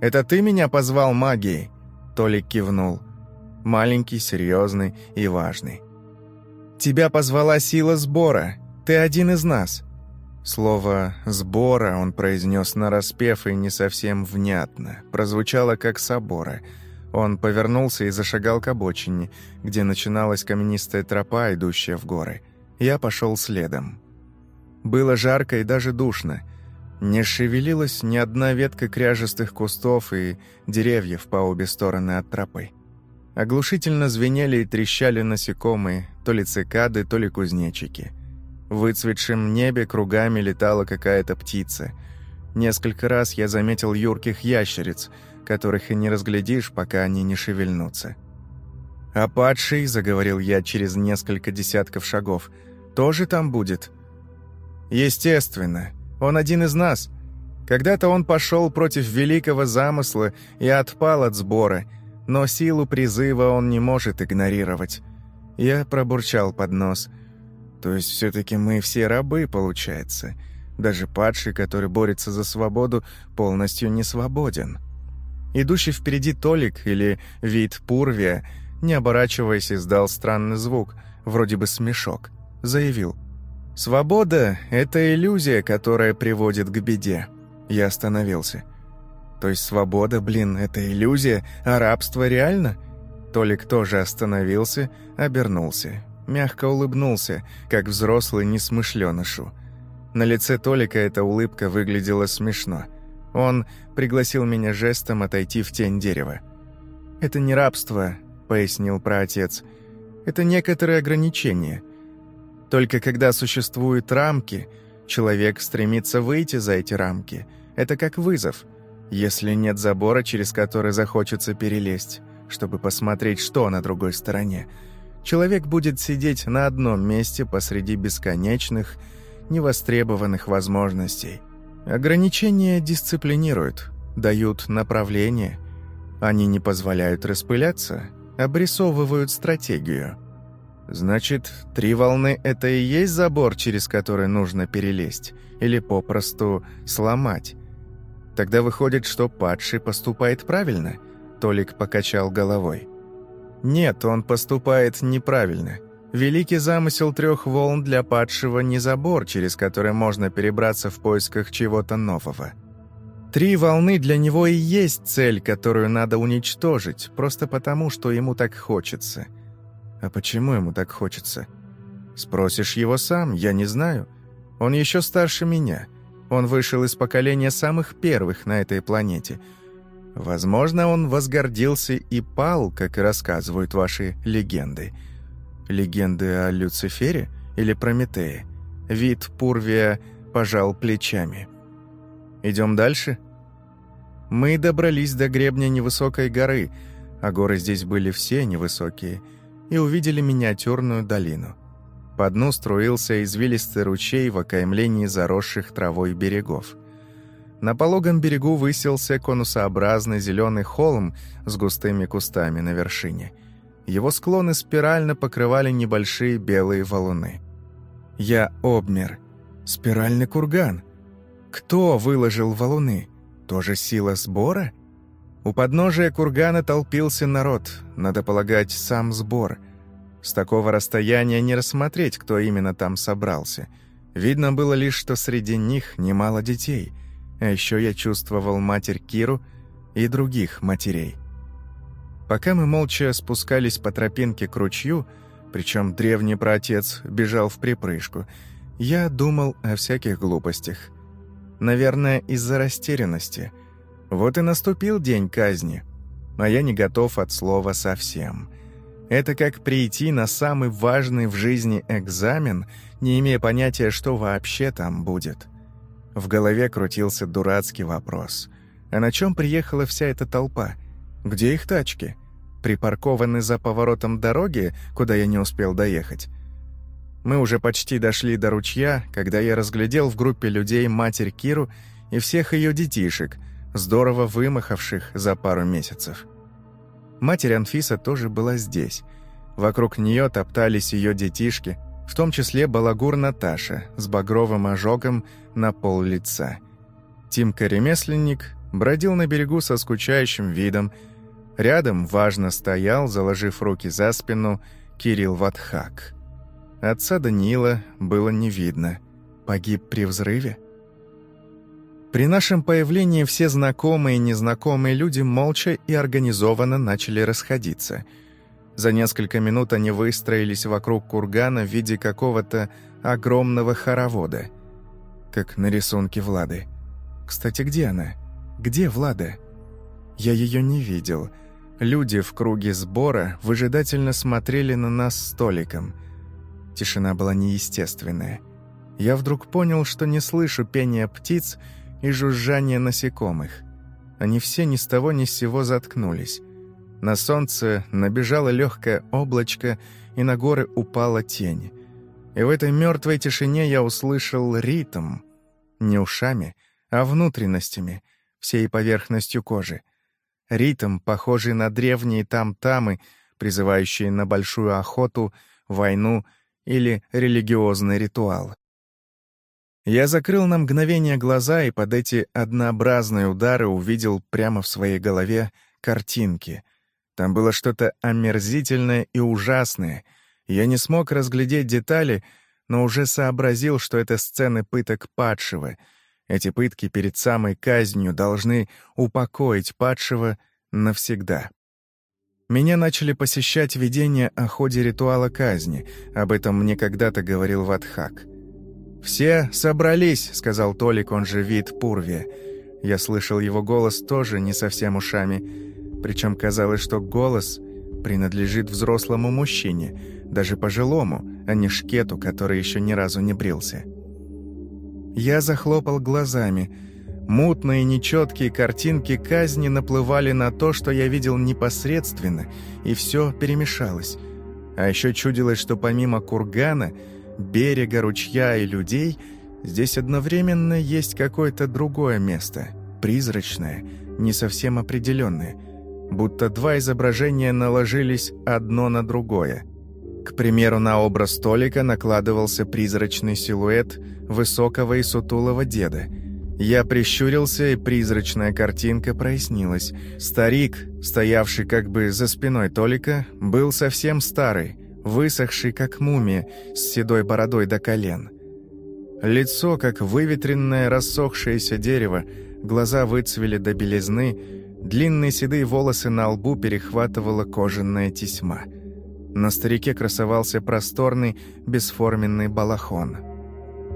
Это ты меня позвал магией?» Толик кивнул. Маленький, серьезный и важный. «Тебя позвала сила сбора. Ты один из нас». Слово «сбора» он произнес нараспев и не совсем внятно. Прозвучало как «собора». Он повернулся и зашагал к обочине, где начиналась каменистая тропа, идущая в горы. Я пошел следом. Было жарко и даже душно. Не шевелилась ни одна ветка кряжестых кустов и деревьев по обе стороны от тропы. Оглушительно звенели и трещали насекомые, то ли цикады, то ли кузнечики. В выцветшем небе кругами летала какая-то птица. Несколько раз я заметил юрких ящериц, которых и не разглядишь, пока они не шевельнутся. «А падший», — заговорил я через несколько десятков шагов, — «тоже там будет?» Естественно, он один из нас. Когда-то он пошел против великого замысла и отпал от сбора, но силу призыва он не может игнорировать. Я пробурчал под нос. То есть все-таки мы все рабы, получается. Даже падший, который борется за свободу, полностью не свободен. Идущий впереди Толик или вид Пурвия, не оборачиваясь, издал странный звук, вроде бы смешок. Заявил – Свобода — это иллюзия, которая приводит к беде. Я остановился. То есть свобода, блин, это иллюзия, а рабство реально? Толик тоже остановился, обернулся. Мягко улыбнулся, как взрослый несмышленышу. На лице Толика эта улыбка выглядела смешно. Он пригласил меня жестом отойти в тень дерева. «Это не рабство», — пояснил праотец. «Это некоторые ограничения. Только когда существуют рамки, человек стремится выйти за эти рамки. Это как вызов. Если нет забора, через который захочется перелезть, чтобы посмотреть, что на другой стороне, человек будет сидеть на одном месте посреди бесконечных, невостребованных возможностей. Ограничения дисциплинируют, дают направление. Они не позволяют распыляться, обрисовывают стратегию – Значит, три волны — это и есть забор, через который нужно перелезть, или попросту сломать. Тогда выходит, что падший поступает правильно? Толик покачал головой. Нет, он поступает неправильно. Великий замысел трех волн для падшего не забор, через который можно перебраться в поисках чего-то нового. Три волны для него и есть цель, которую надо уничтожить, просто потому, что ему так хочется. А почему ему так хочется? Спросишь его сам, я не знаю. Он еще старше меня. Он вышел из поколения самых первых на этой планете. Возможно, он возгордился и пал, как и рассказывают ваши легенды. Легенды о Люцифере или Прометее? Вид Пурвия пожал плечами. Идем дальше?» Мы добрались до гребня невысокой горы, а горы здесь были все невысокие, и увидели миниатюрную долину. По дну струился извилистый ручей в окаймлении заросших травой берегов. На пологом берегу высился конусообразный зеленый холм с густыми кустами на вершине. Его склоны спирально покрывали небольшие белые валуны. Я обмер. Спиральный курган. Кто выложил валуны? Тоже сила сбора? У подножия кургана толпился народ, надо полагать, сам сбор. С такого расстояния не рассмотреть, кто именно там собрался. Видно было лишь, что среди них немало детей. А еще я чувствовал матерь Киру и других матерей. Пока мы молча спускались по тропинке к ручью, причем древний праотец бежал в припрыжку, я думал о всяких глупостях – Наверное, из-за растерянности. Вот и наступил день казни. А я не готов от слова совсем. Это как прийти на самый важный в жизни экзамен, не имея понятия, что вообще там будет. В голове крутился дурацкий вопрос. А на чем приехала вся эта толпа? Где их тачки? Припаркованы за поворотом дороги, куда я не успел доехать? Мы уже почти дошли до ручья, когда я разглядел в группе людей матерь Киру и всех ее детишек, здорово вымахавших за пару месяцев. Матерь Анфиса тоже была здесь. Вокруг нее топтались ее детишки, в том числе балагур Наташа с багровым ожогом на пол лица. Тимка-ремесленник бродил на берегу со скучающим видом. Рядом важно стоял, заложив руки за спину, Кирилл Ватхак. Отца Даниила было не видно. Погиб при взрыве? При нашем появлении все знакомые и незнакомые люди молча и организованно начали расходиться. За несколько минут они выстроились вокруг кургана в виде какого-то огромного хоровода. Как на рисунке Влады. Кстати, где она? Где Влада? Я ее не видел. Люди в круге сбора выжидательно смотрели на нас столиком – Тишина была неестественная. Я вдруг понял, что не слышу пения птиц и жужжания насекомых. Они все ни с того ни с сего заткнулись. На солнце набежало легкое облачко, и на горы упала тень. И в этой мертвой тишине я услышал ритм. Не ушами, а внутренностями, всей поверхностью кожи. Ритм, похожий на древние там-тамы, призывающие на большую охоту, войну или религиозный ритуал. Я закрыл на мгновение глаза и под эти однообразные удары увидел прямо в своей голове картинки. Там было что-то омерзительное и ужасное. Я не смог разглядеть детали, но уже сообразил, что это сцены пыток падшего. Эти пытки перед самой казнью должны упокоить падшего навсегда. Меня начали посещать видения о ходе ритуала казни. Об этом мне когда-то говорил Ватхак. «Все собрались», — сказал Толик, он же вид Пурви. Я слышал его голос тоже не совсем ушами. Причем казалось, что голос принадлежит взрослому мужчине, даже пожилому, а не шкету, который еще ни разу не брился. Я захлопал глазами — Мутные, нечеткие картинки казни наплывали на то, что я видел непосредственно, и все перемешалось. А еще чудилось, что помимо кургана, берега, ручья и людей, здесь одновременно есть какое-то другое место, призрачное, не совсем определенное, будто два изображения наложились одно на другое. К примеру, на образ столика накладывался призрачный силуэт высокого и сутулого деда — я прищурился, и призрачная картинка прояснилась. Старик, стоявший как бы за спиной Толика, был совсем старый, высохший как мумия, с седой бородой до колен. Лицо, как выветренное рассохшееся дерево, глаза выцвели до белизны, длинные седые волосы на лбу перехватывала кожаная тесьма. На старике красовался просторный, бесформенный балахон.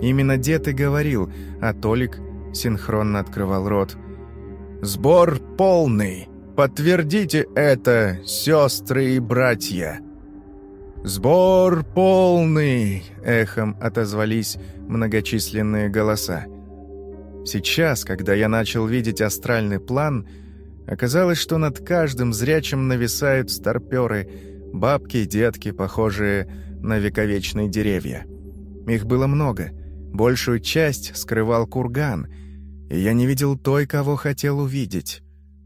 Именно дед и говорил, а Толик синхронно открывал рот. «Сбор полный! Подтвердите это, сестры и братья!» «Сбор полный!» — эхом отозвались многочисленные голоса. Сейчас, когда я начал видеть астральный план, оказалось, что над каждым зрячим нависают старпёры, бабки и детки, похожие на вековечные деревья. Их было много, большую часть скрывал курган, и я не видел той, кого хотел увидеть.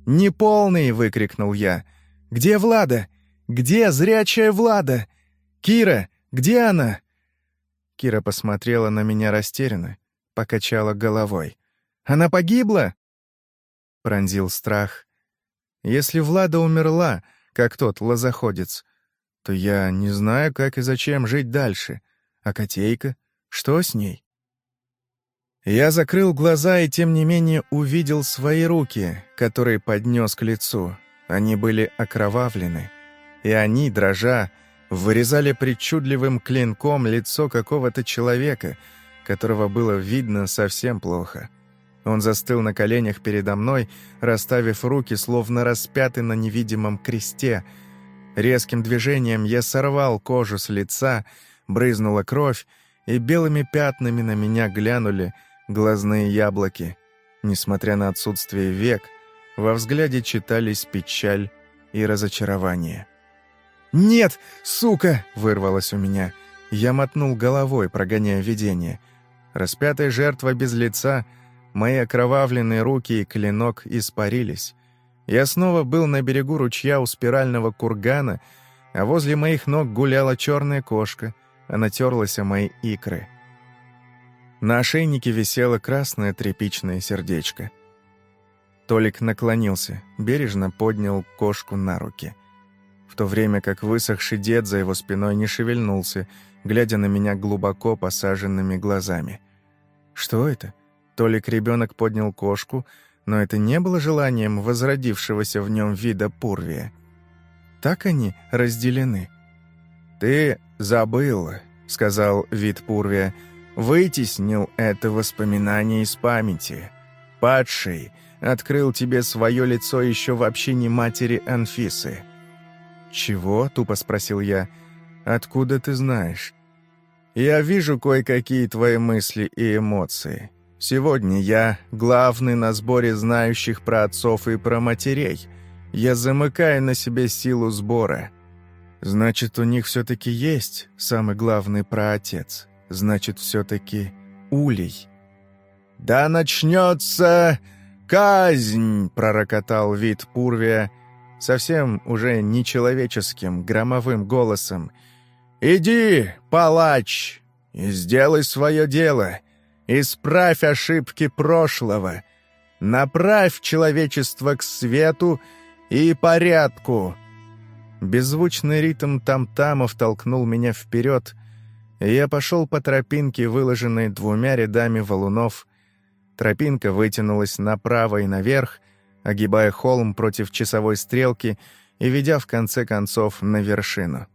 «Неполный!» — выкрикнул я. «Где Влада? Где зрячая Влада?» «Кира, где она?» Кира посмотрела на меня растерянно, покачала головой. «Она погибла?» Пронзил страх. «Если Влада умерла, как тот лозоходец, то я не знаю, как и зачем жить дальше. А котейка? Что с ней?» Я закрыл глаза и, тем не менее, увидел свои руки, которые поднес к лицу. Они были окровавлены. И они, дрожа, вырезали причудливым клинком лицо какого-то человека, которого было видно совсем плохо. Он застыл на коленях передо мной, расставив руки, словно распятый на невидимом кресте. Резким движением я сорвал кожу с лица, брызнула кровь, и белыми пятнами на меня глянули глазные яблоки. Несмотря на отсутствие век, во взгляде читались печаль и разочарование. «Нет, сука!» — вырвалось у меня. Я мотнул головой, прогоняя видение. Распятая жертва без лица, мои окровавленные руки и клинок испарились. Я снова был на берегу ручья у спирального кургана, а возле моих ног гуляла черная кошка. Она терлась о мои икры. На ошейнике висело красное тряпичное сердечко. Толик наклонился, бережно поднял кошку на руки — в то время как высохший дед за его спиной не шевельнулся, глядя на меня глубоко посаженными глазами. «Что это?» Толик ребенок поднял кошку, но это не было желанием возродившегося в нем вида Пурвия. Так они разделены. «Ты забыл», — сказал вид Пурвия, — «вытеснил это воспоминание из памяти. Падший открыл тебе свое лицо еще в общине матери Анфисы». «Чего?» — тупо спросил я. «Откуда ты знаешь?» «Я вижу кое-какие твои мысли и эмоции. Сегодня я главный на сборе знающих про отцов и про матерей. Я замыкаю на себе силу сбора». «Значит, у них все-таки есть самый главный праотец. Значит, все-таки улей». «Да начнется казнь!» — пророкотал вид Пурвия — совсем уже нечеловеческим, громовым голосом. «Иди, палач, и сделай свое дело, исправь ошибки прошлого, направь человечество к свету и порядку». Беззвучный ритм там-тамов толкнул меня вперед, и я пошел по тропинке, выложенной двумя рядами валунов. Тропинка вытянулась направо и наверх, огибая холм против часовой стрелки и ведя в конце концов на вершину.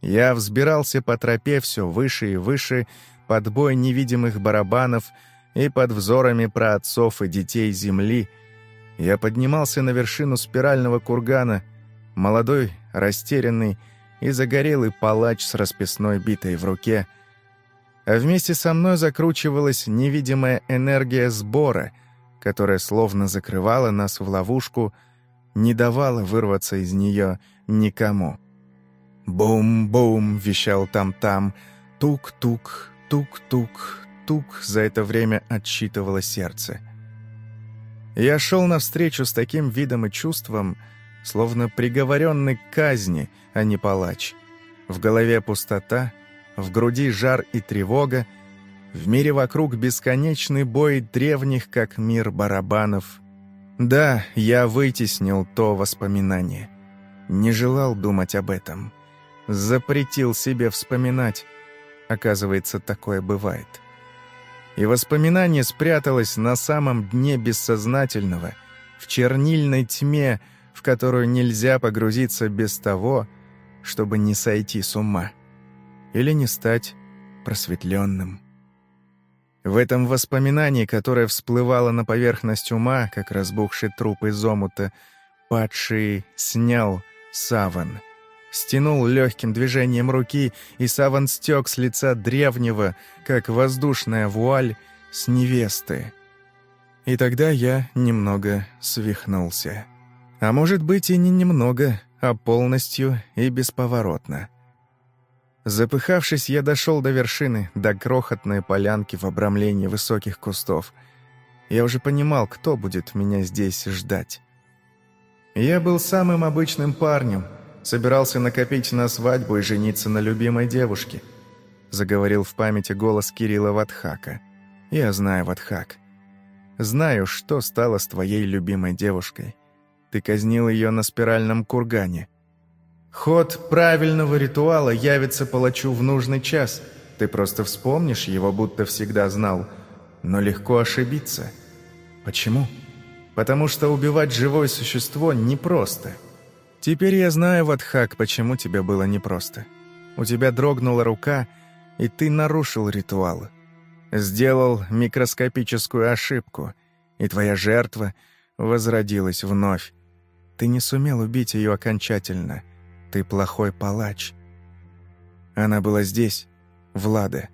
Я взбирался по тропе все выше и выше, под бой невидимых барабанов и под взорами праотцов и детей земли. Я поднимался на вершину спирального кургана, молодой, растерянный и загорелый палач с расписной битой в руке. А вместе со мной закручивалась невидимая энергия сбора — которая словно закрывала нас в ловушку, не давала вырваться из нее никому. «Бум-бум!» — вещал там-там. «Тук-тук, тук-тук, тук!» За это время отсчитывало сердце. Я шел навстречу с таким видом и чувством, словно приговоренный к казни, а не палач. В голове пустота, в груди жар и тревога, в мире вокруг бесконечный бой древних, как мир барабанов. Да, я вытеснил то воспоминание. Не желал думать об этом. Запретил себе вспоминать. Оказывается, такое бывает. И воспоминание спряталось на самом дне бессознательного, в чернильной тьме, в которую нельзя погрузиться без того, чтобы не сойти с ума или не стать просветленным. В этом воспоминании, которое всплывало на поверхность ума, как разбухший труп из омута, падший снял саван. Стянул легким движением руки, и саван стек с лица древнего, как воздушная вуаль, с невесты. И тогда я немного свихнулся. А может быть и не немного, а полностью и бесповоротно. Запыхавшись, я дошел до вершины, до крохотной полянки в обрамлении высоких кустов. Я уже понимал, кто будет меня здесь ждать. Я был самым обычным парнем, собирался накопить на свадьбу и жениться на любимой девушке. Заговорил в памяти голос Кирилла Ватхака. Я знаю, Ватхак. Знаю, что стало с твоей любимой девушкой. Ты казнил ее на спиральном кургане. Ход правильного ритуала явится палачу в нужный час. Ты просто вспомнишь его, будто всегда знал. Но легко ошибиться. Почему? Потому что убивать живое существо непросто. Теперь я знаю, Ватхак, почему тебе было непросто. У тебя дрогнула рука, и ты нарушил ритуал. Сделал микроскопическую ошибку, и твоя жертва возродилась вновь. Ты не сумел убить ее окончательно — ты плохой палач». Она была здесь, Влада.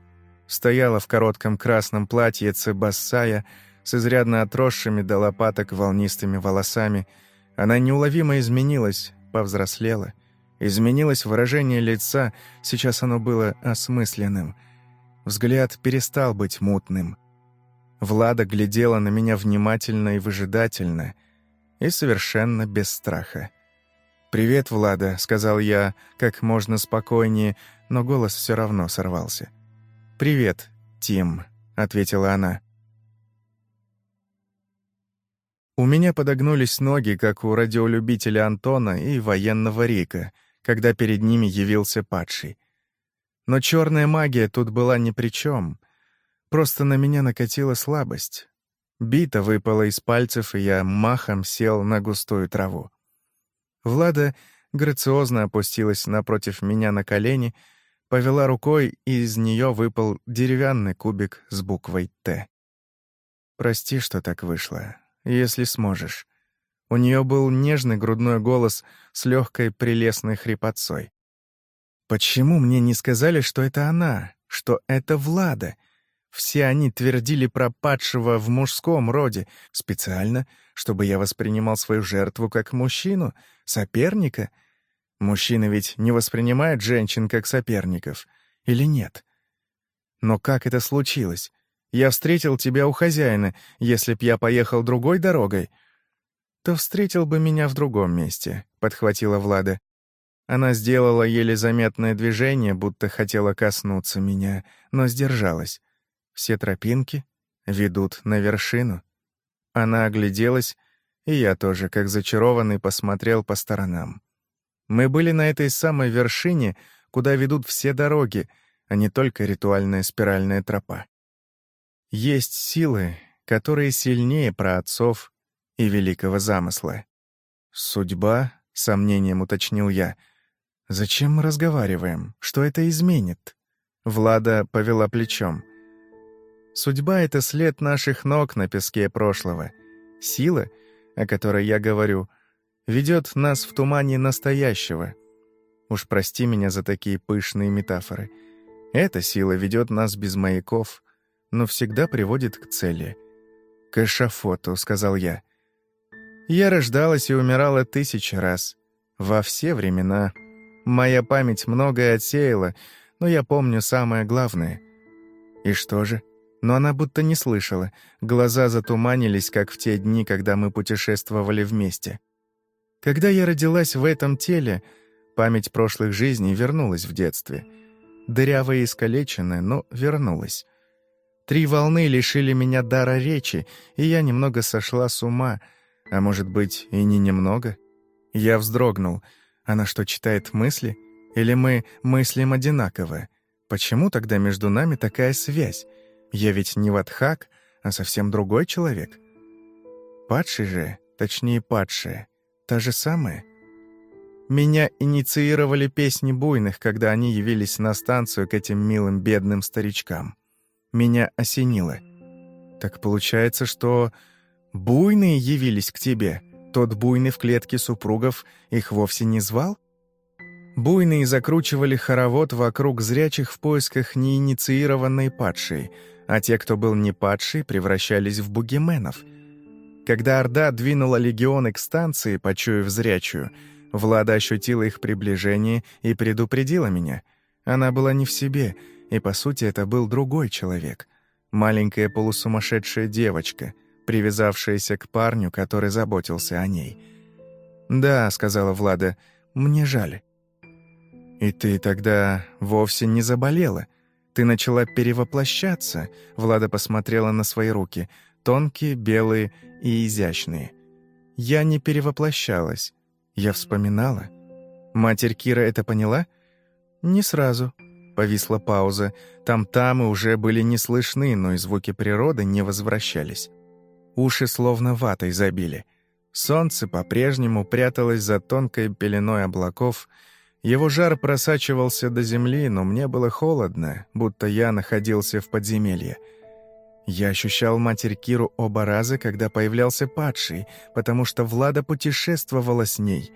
Стояла в коротком красном платьице босая, с изрядно отросшими до лопаток волнистыми волосами. Она неуловимо изменилась, повзрослела. Изменилось выражение лица, сейчас оно было осмысленным. Взгляд перестал быть мутным. Влада глядела на меня внимательно и выжидательно, и совершенно без страха. «Привет, Влада», — сказал я как можно спокойнее, но голос все равно сорвался. «Привет, Тим», — ответила она. У меня подогнулись ноги, как у радиолюбителя Антона и военного Рика, когда перед ними явился падший. Но черная магия тут была ни при чем. Просто на меня накатила слабость. Бита выпала из пальцев, и я махом сел на густую траву. Влада грациозно опустилась напротив меня на колени, повела рукой, и из нее выпал деревянный кубик с буквой «Т». «Прости, что так вышло, если сможешь». У нее был нежный грудной голос с легкой прелестной хрипотцой. «Почему мне не сказали, что это она, что это Влада?» Все они твердили про падшего в мужском роде, специально, чтобы я воспринимал свою жертву как мужчину, соперника. Мужчины ведь не воспринимают женщин как соперников, или нет? Но как это случилось? Я встретил тебя у хозяина, если б я поехал другой дорогой, то встретил бы меня в другом месте, — подхватила Влада. Она сделала еле заметное движение, будто хотела коснуться меня, но сдержалась. Все тропинки ведут на вершину. Она огляделась, и я тоже, как зачарованный, посмотрел по сторонам. Мы были на этой самой вершине, куда ведут все дороги, а не только ритуальная спиральная тропа. Есть силы, которые сильнее праотцов и великого замысла. «Судьба?» — сомнением уточнил я. «Зачем мы разговариваем? Что это изменит?» Влада повела плечом. Судьба — это след наших ног на песке прошлого. Сила, о которой я говорю, ведет нас в тумане настоящего. Уж прости меня за такие пышные метафоры. Эта сила ведет нас без маяков, но всегда приводит к цели. «К эшафоту», — сказал я. Я рождалась и умирала тысячи раз. Во все времена. Моя память многое отсеяла, но я помню самое главное. И что же? но она будто не слышала. Глаза затуманились, как в те дни, когда мы путешествовали вместе. Когда я родилась в этом теле, память прошлых жизней вернулась в детстве. Дырявая и искалеченная, но вернулась. Три волны лишили меня дара речи, и я немного сошла с ума, а может быть, и не немного. Я вздрогнул. Она что, читает мысли? Или мы мыслим одинаково? Почему тогда между нами такая связь? Я ведь не Ватхак, а совсем другой человек. Падший же, точнее падшая, та же самая. Меня инициировали песни буйных, когда они явились на станцию к этим милым бедным старичкам. Меня осенило. Так получается, что буйные явились к тебе. Тот буйный в клетке супругов их вовсе не звал? Буйные закручивали хоровод вокруг зрячих в поисках неинициированной падшей, а те, кто был не падший, превращались в бугименов. Когда Орда двинула легионы к станции, почуяв зрячую, Влада ощутила их приближение и предупредила меня. Она была не в себе, и, по сути, это был другой человек. Маленькая полусумасшедшая девочка, привязавшаяся к парню, который заботился о ней. «Да», — сказала Влада, — «мне жаль». «И ты тогда вовсе не заболела. Ты начала перевоплощаться», — Влада посмотрела на свои руки, тонкие, белые и изящные. «Я не перевоплощалась. Я вспоминала. Матерь Кира это поняла?» «Не сразу». Повисла пауза. Там-там и уже были не слышны, но и звуки природы не возвращались. Уши словно ватой забили. Солнце по-прежнему пряталось за тонкой пеленой облаков — его жар просачивался до земли, но мне было холодно, будто я находился в подземелье. Я ощущал матерь Киру оба раза, когда появлялся падший, потому что Влада путешествовала с ней.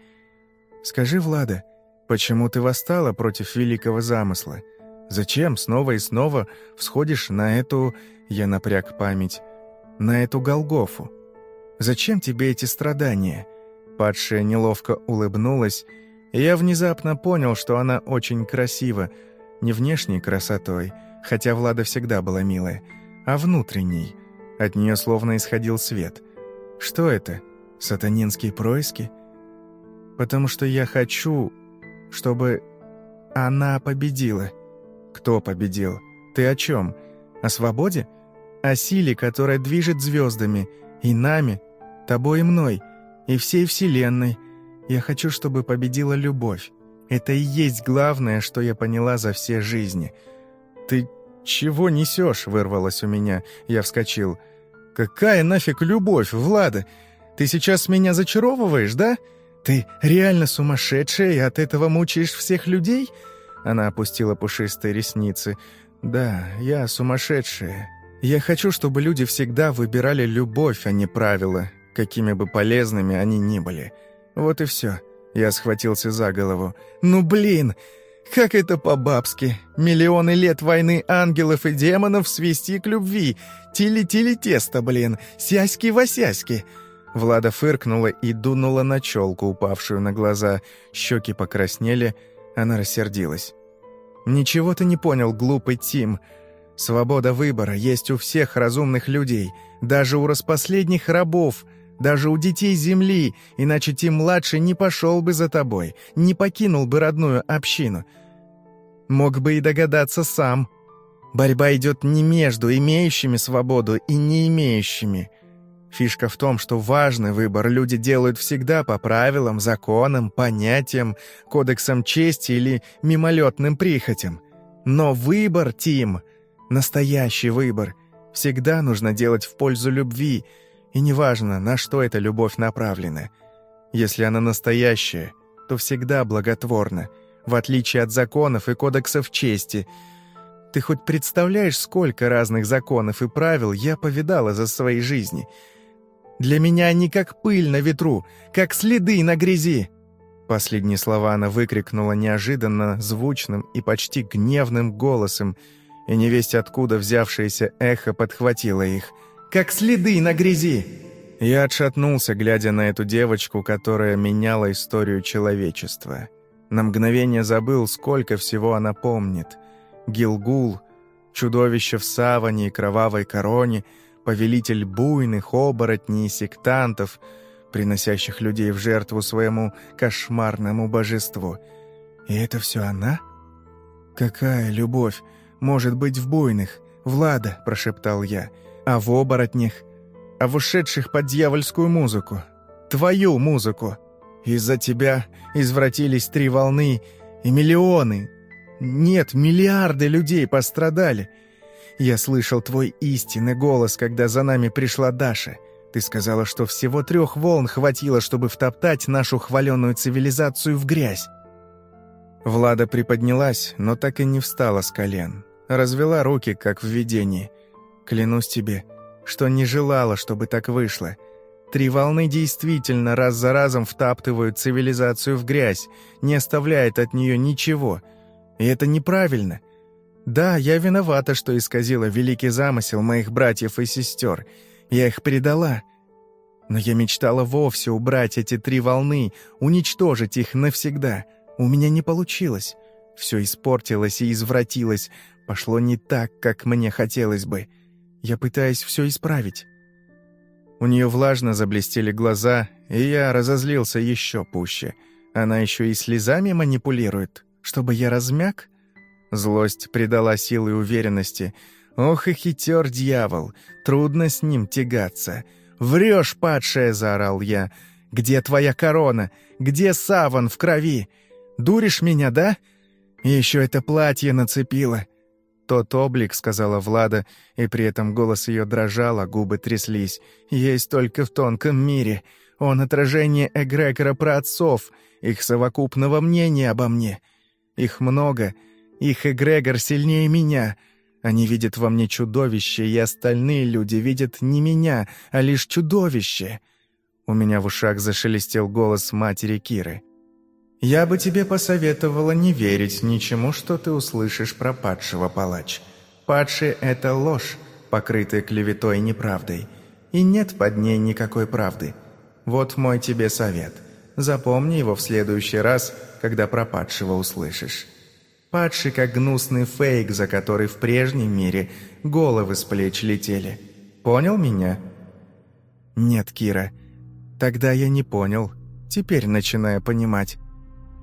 «Скажи, Влада, почему ты восстала против великого замысла? Зачем снова и снова всходишь на эту...» Я напряг память. «На эту Голгофу? Зачем тебе эти страдания?» Падшая неловко улыбнулась, и я внезапно понял, что она очень красива, не внешней красотой, хотя Влада всегда была милая, а внутренней. От нее словно исходил свет. Что это? Сатанинские происки? Потому что я хочу, чтобы она победила. Кто победил? Ты о чем? О свободе? О силе, которая движет звездами, и нами, тобой и мной, и всей Вселенной — я хочу, чтобы победила любовь. Это и есть главное, что я поняла за все жизни. Ты чего несешь? вырвалось у меня. Я вскочил. Какая нафиг любовь, Влада? Ты сейчас меня зачаровываешь, да? Ты реально сумасшедшая и от этого мучаешь всех людей? Она опустила пушистые ресницы. Да, я сумасшедшая. Я хочу, чтобы люди всегда выбирали любовь, а не правила, какими бы полезными они ни были. Вот и все. Я схватился за голову. «Ну блин! Как это по-бабски? Миллионы лет войны ангелов и демонов свести к любви. Тили-тили-тесто, блин! Сяськи-васяськи!» Влада фыркнула и дунула на челку, упавшую на глаза. Щеки покраснели, она рассердилась. «Ничего ты не понял, глупый Тим. Свобода выбора есть у всех разумных людей, даже у распоследних рабов — даже у детей Земли, иначе Тим-младший не пошел бы за тобой, не покинул бы родную общину. Мог бы и догадаться сам. Борьба идет не между имеющими свободу и не имеющими. Фишка в том, что важный выбор люди делают всегда по правилам, законам, понятиям, кодексам чести или мимолетным прихотям. Но выбор, Тим, настоящий выбор, всегда нужно делать в пользу любви — и неважно, на что эта любовь направлена. Если она настоящая, то всегда благотворна, в отличие от законов и кодексов чести. Ты хоть представляешь, сколько разных законов и правил я повидала за своей жизни? Для меня они как пыль на ветру, как следы на грязи». Последние слова она выкрикнула неожиданно звучным и почти гневным голосом, и невесть откуда взявшееся эхо подхватило их – как следы на грязи!» Я отшатнулся, глядя на эту девочку, которая меняла историю человечества. На мгновение забыл, сколько всего она помнит. Гилгул, чудовище в саване и кровавой короне, повелитель буйных, оборотней и сектантов, приносящих людей в жертву своему кошмарному божеству. И это все она? «Какая любовь может быть в буйных?» «Влада», — прошептал я, — а в оборотнях, а в ушедших под дьявольскую музыку. Твою музыку. Из-за тебя извратились три волны, и миллионы, нет, миллиарды людей пострадали. Я слышал твой истинный голос, когда за нами пришла Даша. Ты сказала, что всего трех волн хватило, чтобы втоптать нашу хваленную цивилизацию в грязь. Влада приподнялась, но так и не встала с колен. Развела руки, как в видении. «Клянусь тебе, что не желала, чтобы так вышло. Три волны действительно раз за разом втаптывают цивилизацию в грязь, не оставляет от нее ничего. И это неправильно. Да, я виновата, что исказила великий замысел моих братьев и сестер. Я их предала. Но я мечтала вовсе убрать эти три волны, уничтожить их навсегда. У меня не получилось. Все испортилось и извратилось, пошло не так, как мне хотелось бы. Я пытаюсь все исправить. У нее влажно заблестели глаза, и я разозлился еще пуще. Она еще и слезами манипулирует, чтобы я размяк? Злость придала силы уверенности. Ох и хитер дьявол, трудно с ним тягаться. «Врешь, падшая!» — заорал я. «Где твоя корона? Где саван в крови? Дуришь меня, да? И еще это платье нацепила. «Тот облик», — сказала Влада, и при этом голос ее дрожал, а губы тряслись, «есть только в тонком мире. Он отражение эгрегора праотцов, их совокупного мнения обо мне. Их много, их эгрегор сильнее меня. Они видят во мне чудовище, и остальные люди видят не меня, а лишь чудовище». У меня в ушах зашелестел голос матери Киры. Я бы тебе посоветовала не верить ничему, что ты услышишь про падшего палач. Падший — это ложь, покрытая клеветой и неправдой. И нет под ней никакой правды. Вот мой тебе совет. Запомни его в следующий раз, когда про падшего услышишь. Падший как гнусный фейк, за который в прежнем мире головы с плеч летели. Понял меня? Нет, Кира. Тогда я не понял. Теперь начинаю понимать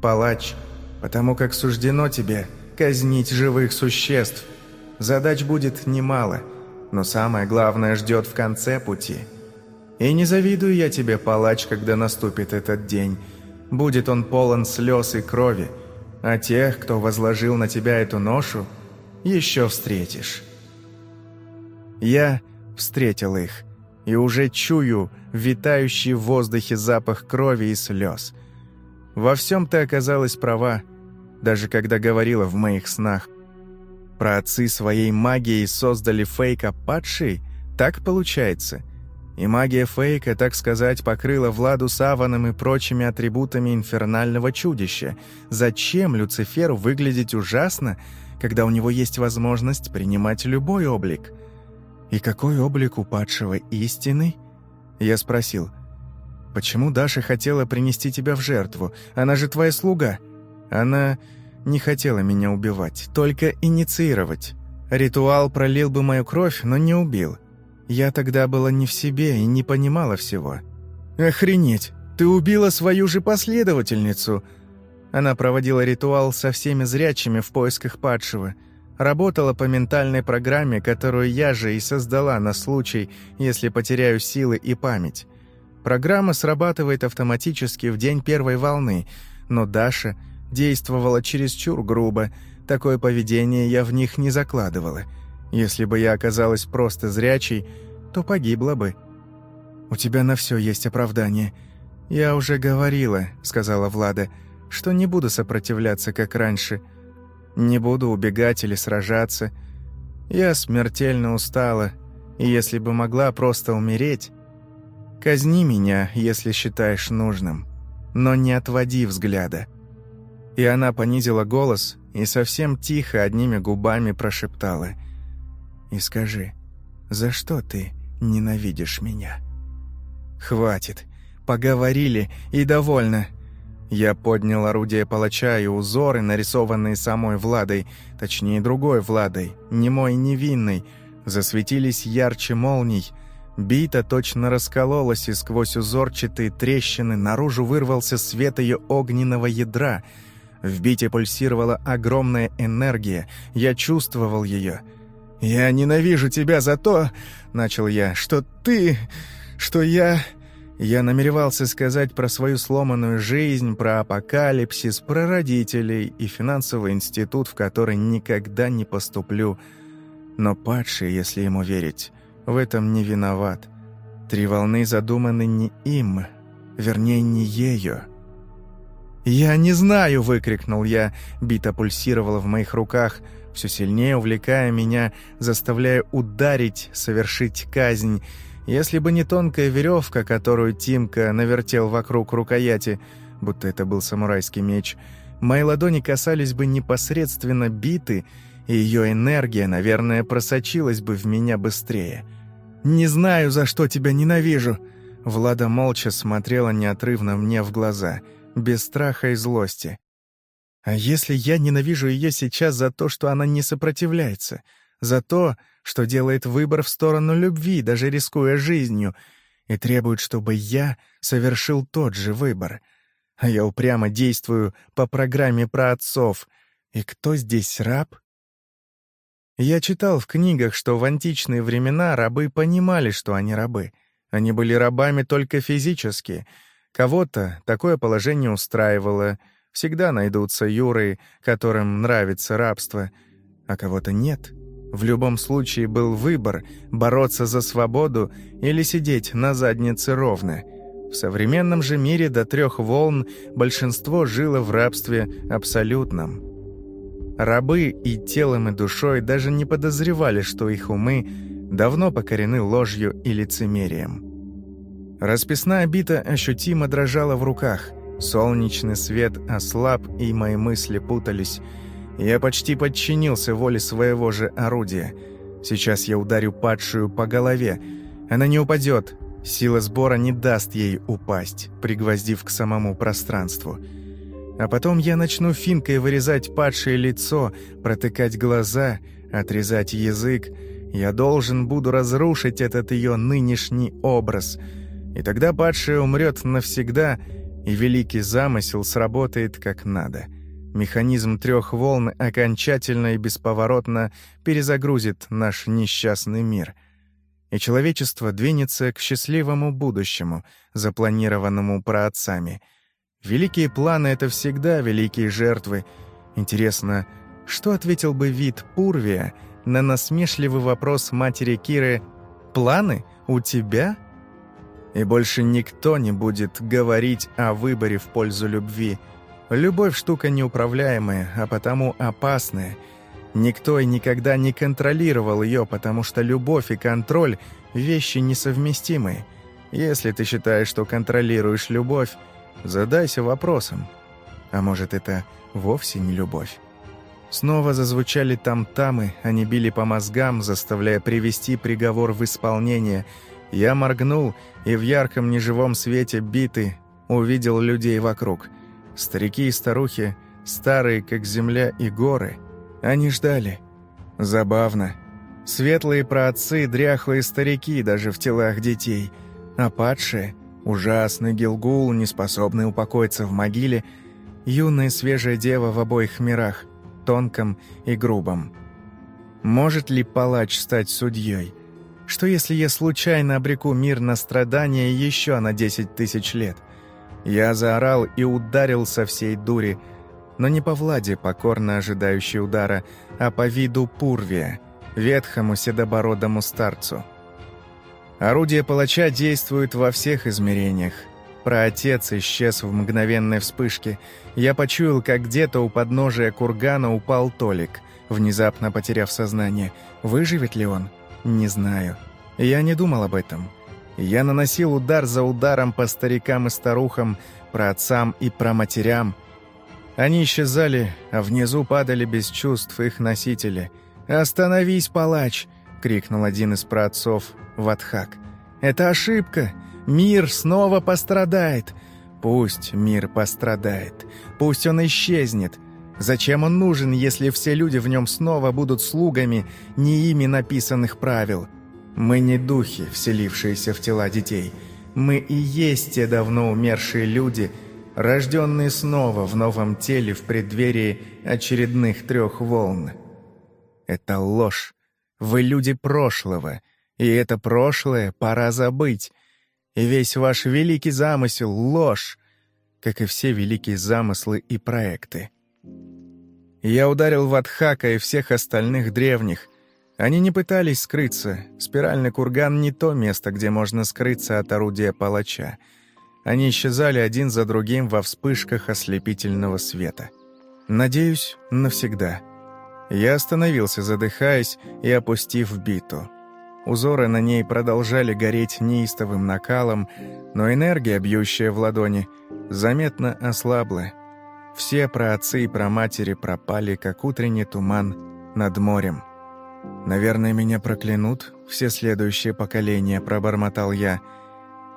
палач, потому как суждено тебе казнить живых существ. Задач будет немало, но самое главное ждет в конце пути. И не завидую я тебе, палач, когда наступит этот день. Будет он полон слез и крови, а тех, кто возложил на тебя эту ношу, еще встретишь. Я встретил их, и уже чую витающий в воздухе запах крови и слез – во всем ты оказалась права, даже когда говорила в моих снах. Про отцы своей магией создали фейк о падшей? Так получается. И магия фейка, так сказать, покрыла Владу саваном и прочими атрибутами инфернального чудища. Зачем Люциферу выглядеть ужасно, когда у него есть возможность принимать любой облик? И какой облик у падшего истины? Я спросил – Почему Даша хотела принести тебя в жертву? Она же твоя слуга. Она не хотела меня убивать, только инициировать. Ритуал пролил бы мою кровь, но не убил. Я тогда была не в себе и не понимала всего. Охренеть! Ты убила свою же последовательницу!» Она проводила ритуал со всеми зрячими в поисках падшего. Работала по ментальной программе, которую я же и создала на случай, если потеряю силы и память. Программа срабатывает автоматически в день первой волны, но Даша действовала чересчур грубо, такое поведение я в них не закладывала. Если бы я оказалась просто зрячей, то погибла бы. «У тебя на все есть оправдание». «Я уже говорила», — сказала Влада, — «что не буду сопротивляться, как раньше. Не буду убегать или сражаться. Я смертельно устала, и если бы могла просто умереть, Казни меня, если считаешь нужным, но не отводи взгляда». И она понизила голос и совсем тихо одними губами прошептала. «И скажи, за что ты ненавидишь меня?» «Хватит, поговорили и довольно». Я поднял орудие палача и узоры, нарисованные самой Владой, точнее другой Владой, не мой невинной, засветились ярче молний — Бита точно раскололась, и сквозь узорчатые трещины наружу вырвался свет ее огненного ядра. В бите пульсировала огромная энергия, я чувствовал ее. «Я ненавижу тебя за то, — начал я, — что ты... что я...» Я намеревался сказать про свою сломанную жизнь, про апокалипсис, про родителей и финансовый институт, в который никогда не поступлю. Но падший, если ему верить, в этом не виноват. Три волны задуманы не им, вернее, не ею. «Я не знаю!» — выкрикнул я. Бита пульсировала в моих руках, все сильнее увлекая меня, заставляя ударить, совершить казнь. Если бы не тонкая веревка, которую Тимка навертел вокруг рукояти, будто это был самурайский меч, мои ладони касались бы непосредственно биты, и ее энергия, наверное, просочилась бы в меня быстрее. «Не знаю, за что тебя ненавижу!» Влада молча смотрела неотрывно мне в глаза, без страха и злости. «А если я ненавижу ее сейчас за то, что она не сопротивляется, за то, что делает выбор в сторону любви, даже рискуя жизнью, и требует, чтобы я совершил тот же выбор, а я упрямо действую по программе про отцов, и кто здесь раб?» Я читал в книгах, что в античные времена рабы понимали, что они рабы — они были рабами только физически. Кого-то такое положение устраивало. Всегда найдутся юры, которым нравится рабство, а кого-то нет. В любом случае был выбор — бороться за свободу или сидеть на заднице ровно. В современном же мире до трех волн большинство жило в рабстве абсолютном. Рабы и телом, и душой даже не подозревали, что их умы давно покорены ложью и лицемерием. Расписная бита ощутимо дрожала в руках. Солнечный свет ослаб, и мои мысли путались. Я почти подчинился воле своего же орудия. Сейчас я ударю падшую по голове. Она не упадет. Сила сбора не даст ей упасть, пригвоздив к самому пространству. А потом я начну финкой вырезать падшее лицо, протыкать глаза, отрезать язык. Я должен буду разрушить этот ее нынешний образ — и тогда падшая умрет навсегда, и великий замысел сработает как надо. Механизм трех волн окончательно и бесповоротно перезагрузит наш несчастный мир. И человечество двинется к счастливому будущему, запланированному праотцами. Великие планы — это всегда великие жертвы. Интересно, что ответил бы вид Пурвия на насмешливый вопрос матери Киры «Планы? У тебя?» И больше никто не будет говорить о выборе в пользу любви. Любовь – штука неуправляемая, а потому опасная. Никто и никогда не контролировал ее, потому что любовь и контроль – вещи несовместимые. Если ты считаешь, что контролируешь любовь, задайся вопросом. А может, это вовсе не любовь? Снова зазвучали там-тамы, они били по мозгам, заставляя привести приговор в исполнение – я моргнул, и в ярком неживом свете биты увидел людей вокруг. Старики и старухи, старые, как земля и горы. Они ждали. Забавно. Светлые праотцы, дряхлые старики даже в телах детей. А падшие — ужасный Гилгул, неспособный упокоиться в могиле, юная свежая дева в обоих мирах, тонком и грубом. Может ли палач стать судьей? Что если я случайно обреку мир на страдания еще на десять тысяч лет? Я заорал и ударил со всей дури, но не по Владе, покорно ожидающей удара, а по виду Пурвия, ветхому седобородому старцу. Орудие палача действует во всех измерениях. Про отец исчез в мгновенной вспышке. Я почуял, как где-то у подножия кургана упал Толик, внезапно потеряв сознание. Выживет ли он? Не знаю. Я не думал об этом. Я наносил удар за ударом по старикам и старухам, про отцам и про матерям. Они исчезали, а внизу падали без чувств их носители. «Остановись, палач!» — крикнул один из праотцов, Ватхак. «Это ошибка! Мир снова пострадает!» «Пусть мир пострадает, пусть он исчезнет, Зачем он нужен, если все люди в нем снова будут слугами не ими написанных правил? Мы не духи, вселившиеся в тела детей. Мы и есть те давно умершие люди, рожденные снова в новом теле в преддверии очередных трех волн. Это ложь. Вы люди прошлого, и это прошлое пора забыть. И весь ваш великий замысел — ложь, как и все великие замыслы и проекты. Я ударил Ватхака и всех остальных древних. Они не пытались скрыться. Спиральный курган — не то место, где можно скрыться от орудия палача. Они исчезали один за другим во вспышках ослепительного света. Надеюсь, навсегда. Я остановился, задыхаясь и опустив биту. Узоры на ней продолжали гореть неистовым накалом, но энергия, бьющая в ладони, заметно ослабла. Все про отцы и про матери пропали, как утренний туман над морем. «Наверное, меня проклянут все следующие поколения», — пробормотал я.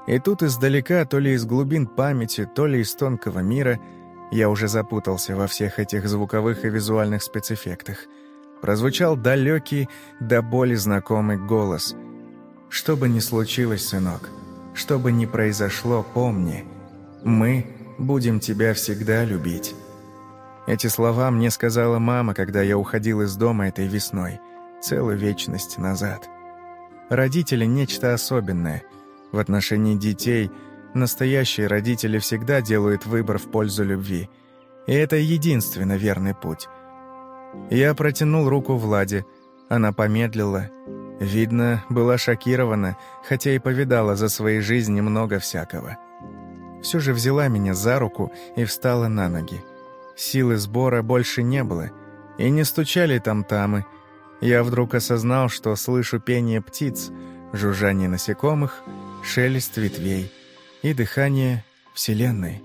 И тут издалека, то ли из глубин памяти, то ли из тонкого мира, я уже запутался во всех этих звуковых и визуальных спецэффектах — прозвучал далекий, до боли знакомый голос. «Что бы ни случилось, сынок, что бы ни произошло, помни, мы будем тебя всегда любить». Эти слова мне сказала мама, когда я уходил из дома этой весной, целую вечность назад. Родители – нечто особенное. В отношении детей настоящие родители всегда делают выбор в пользу любви. И это единственно верный путь. Я протянул руку Владе. Она помедлила. Видно, была шокирована, хотя и повидала за своей жизнью много всякого. Все же взяла меня за руку и встала на ноги. Силы сбора больше не было, и не стучали там-тамы. Я вдруг осознал, что слышу пение птиц, жужжание насекомых, шелест ветвей и дыхание Вселенной.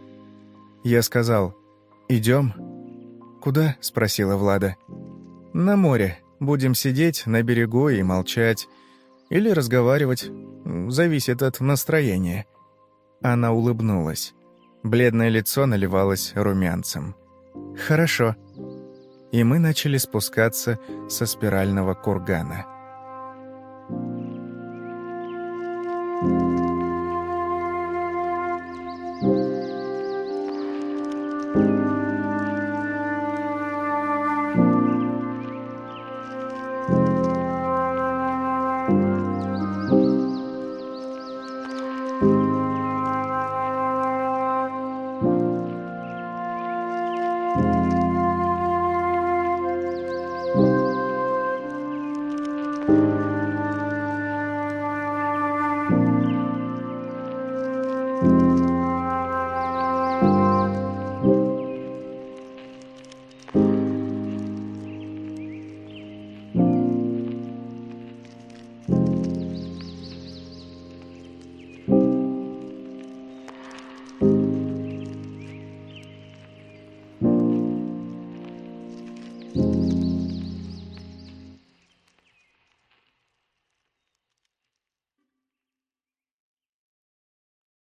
Я сказал «Идем?» «Куда?» — спросила Влада. «На море. Будем сидеть на берегу и молчать. Или разговаривать. Зависит от настроения». Она улыбнулась. Бледное лицо наливалось румянцем. «Хорошо». И мы начали спускаться со спирального кургана.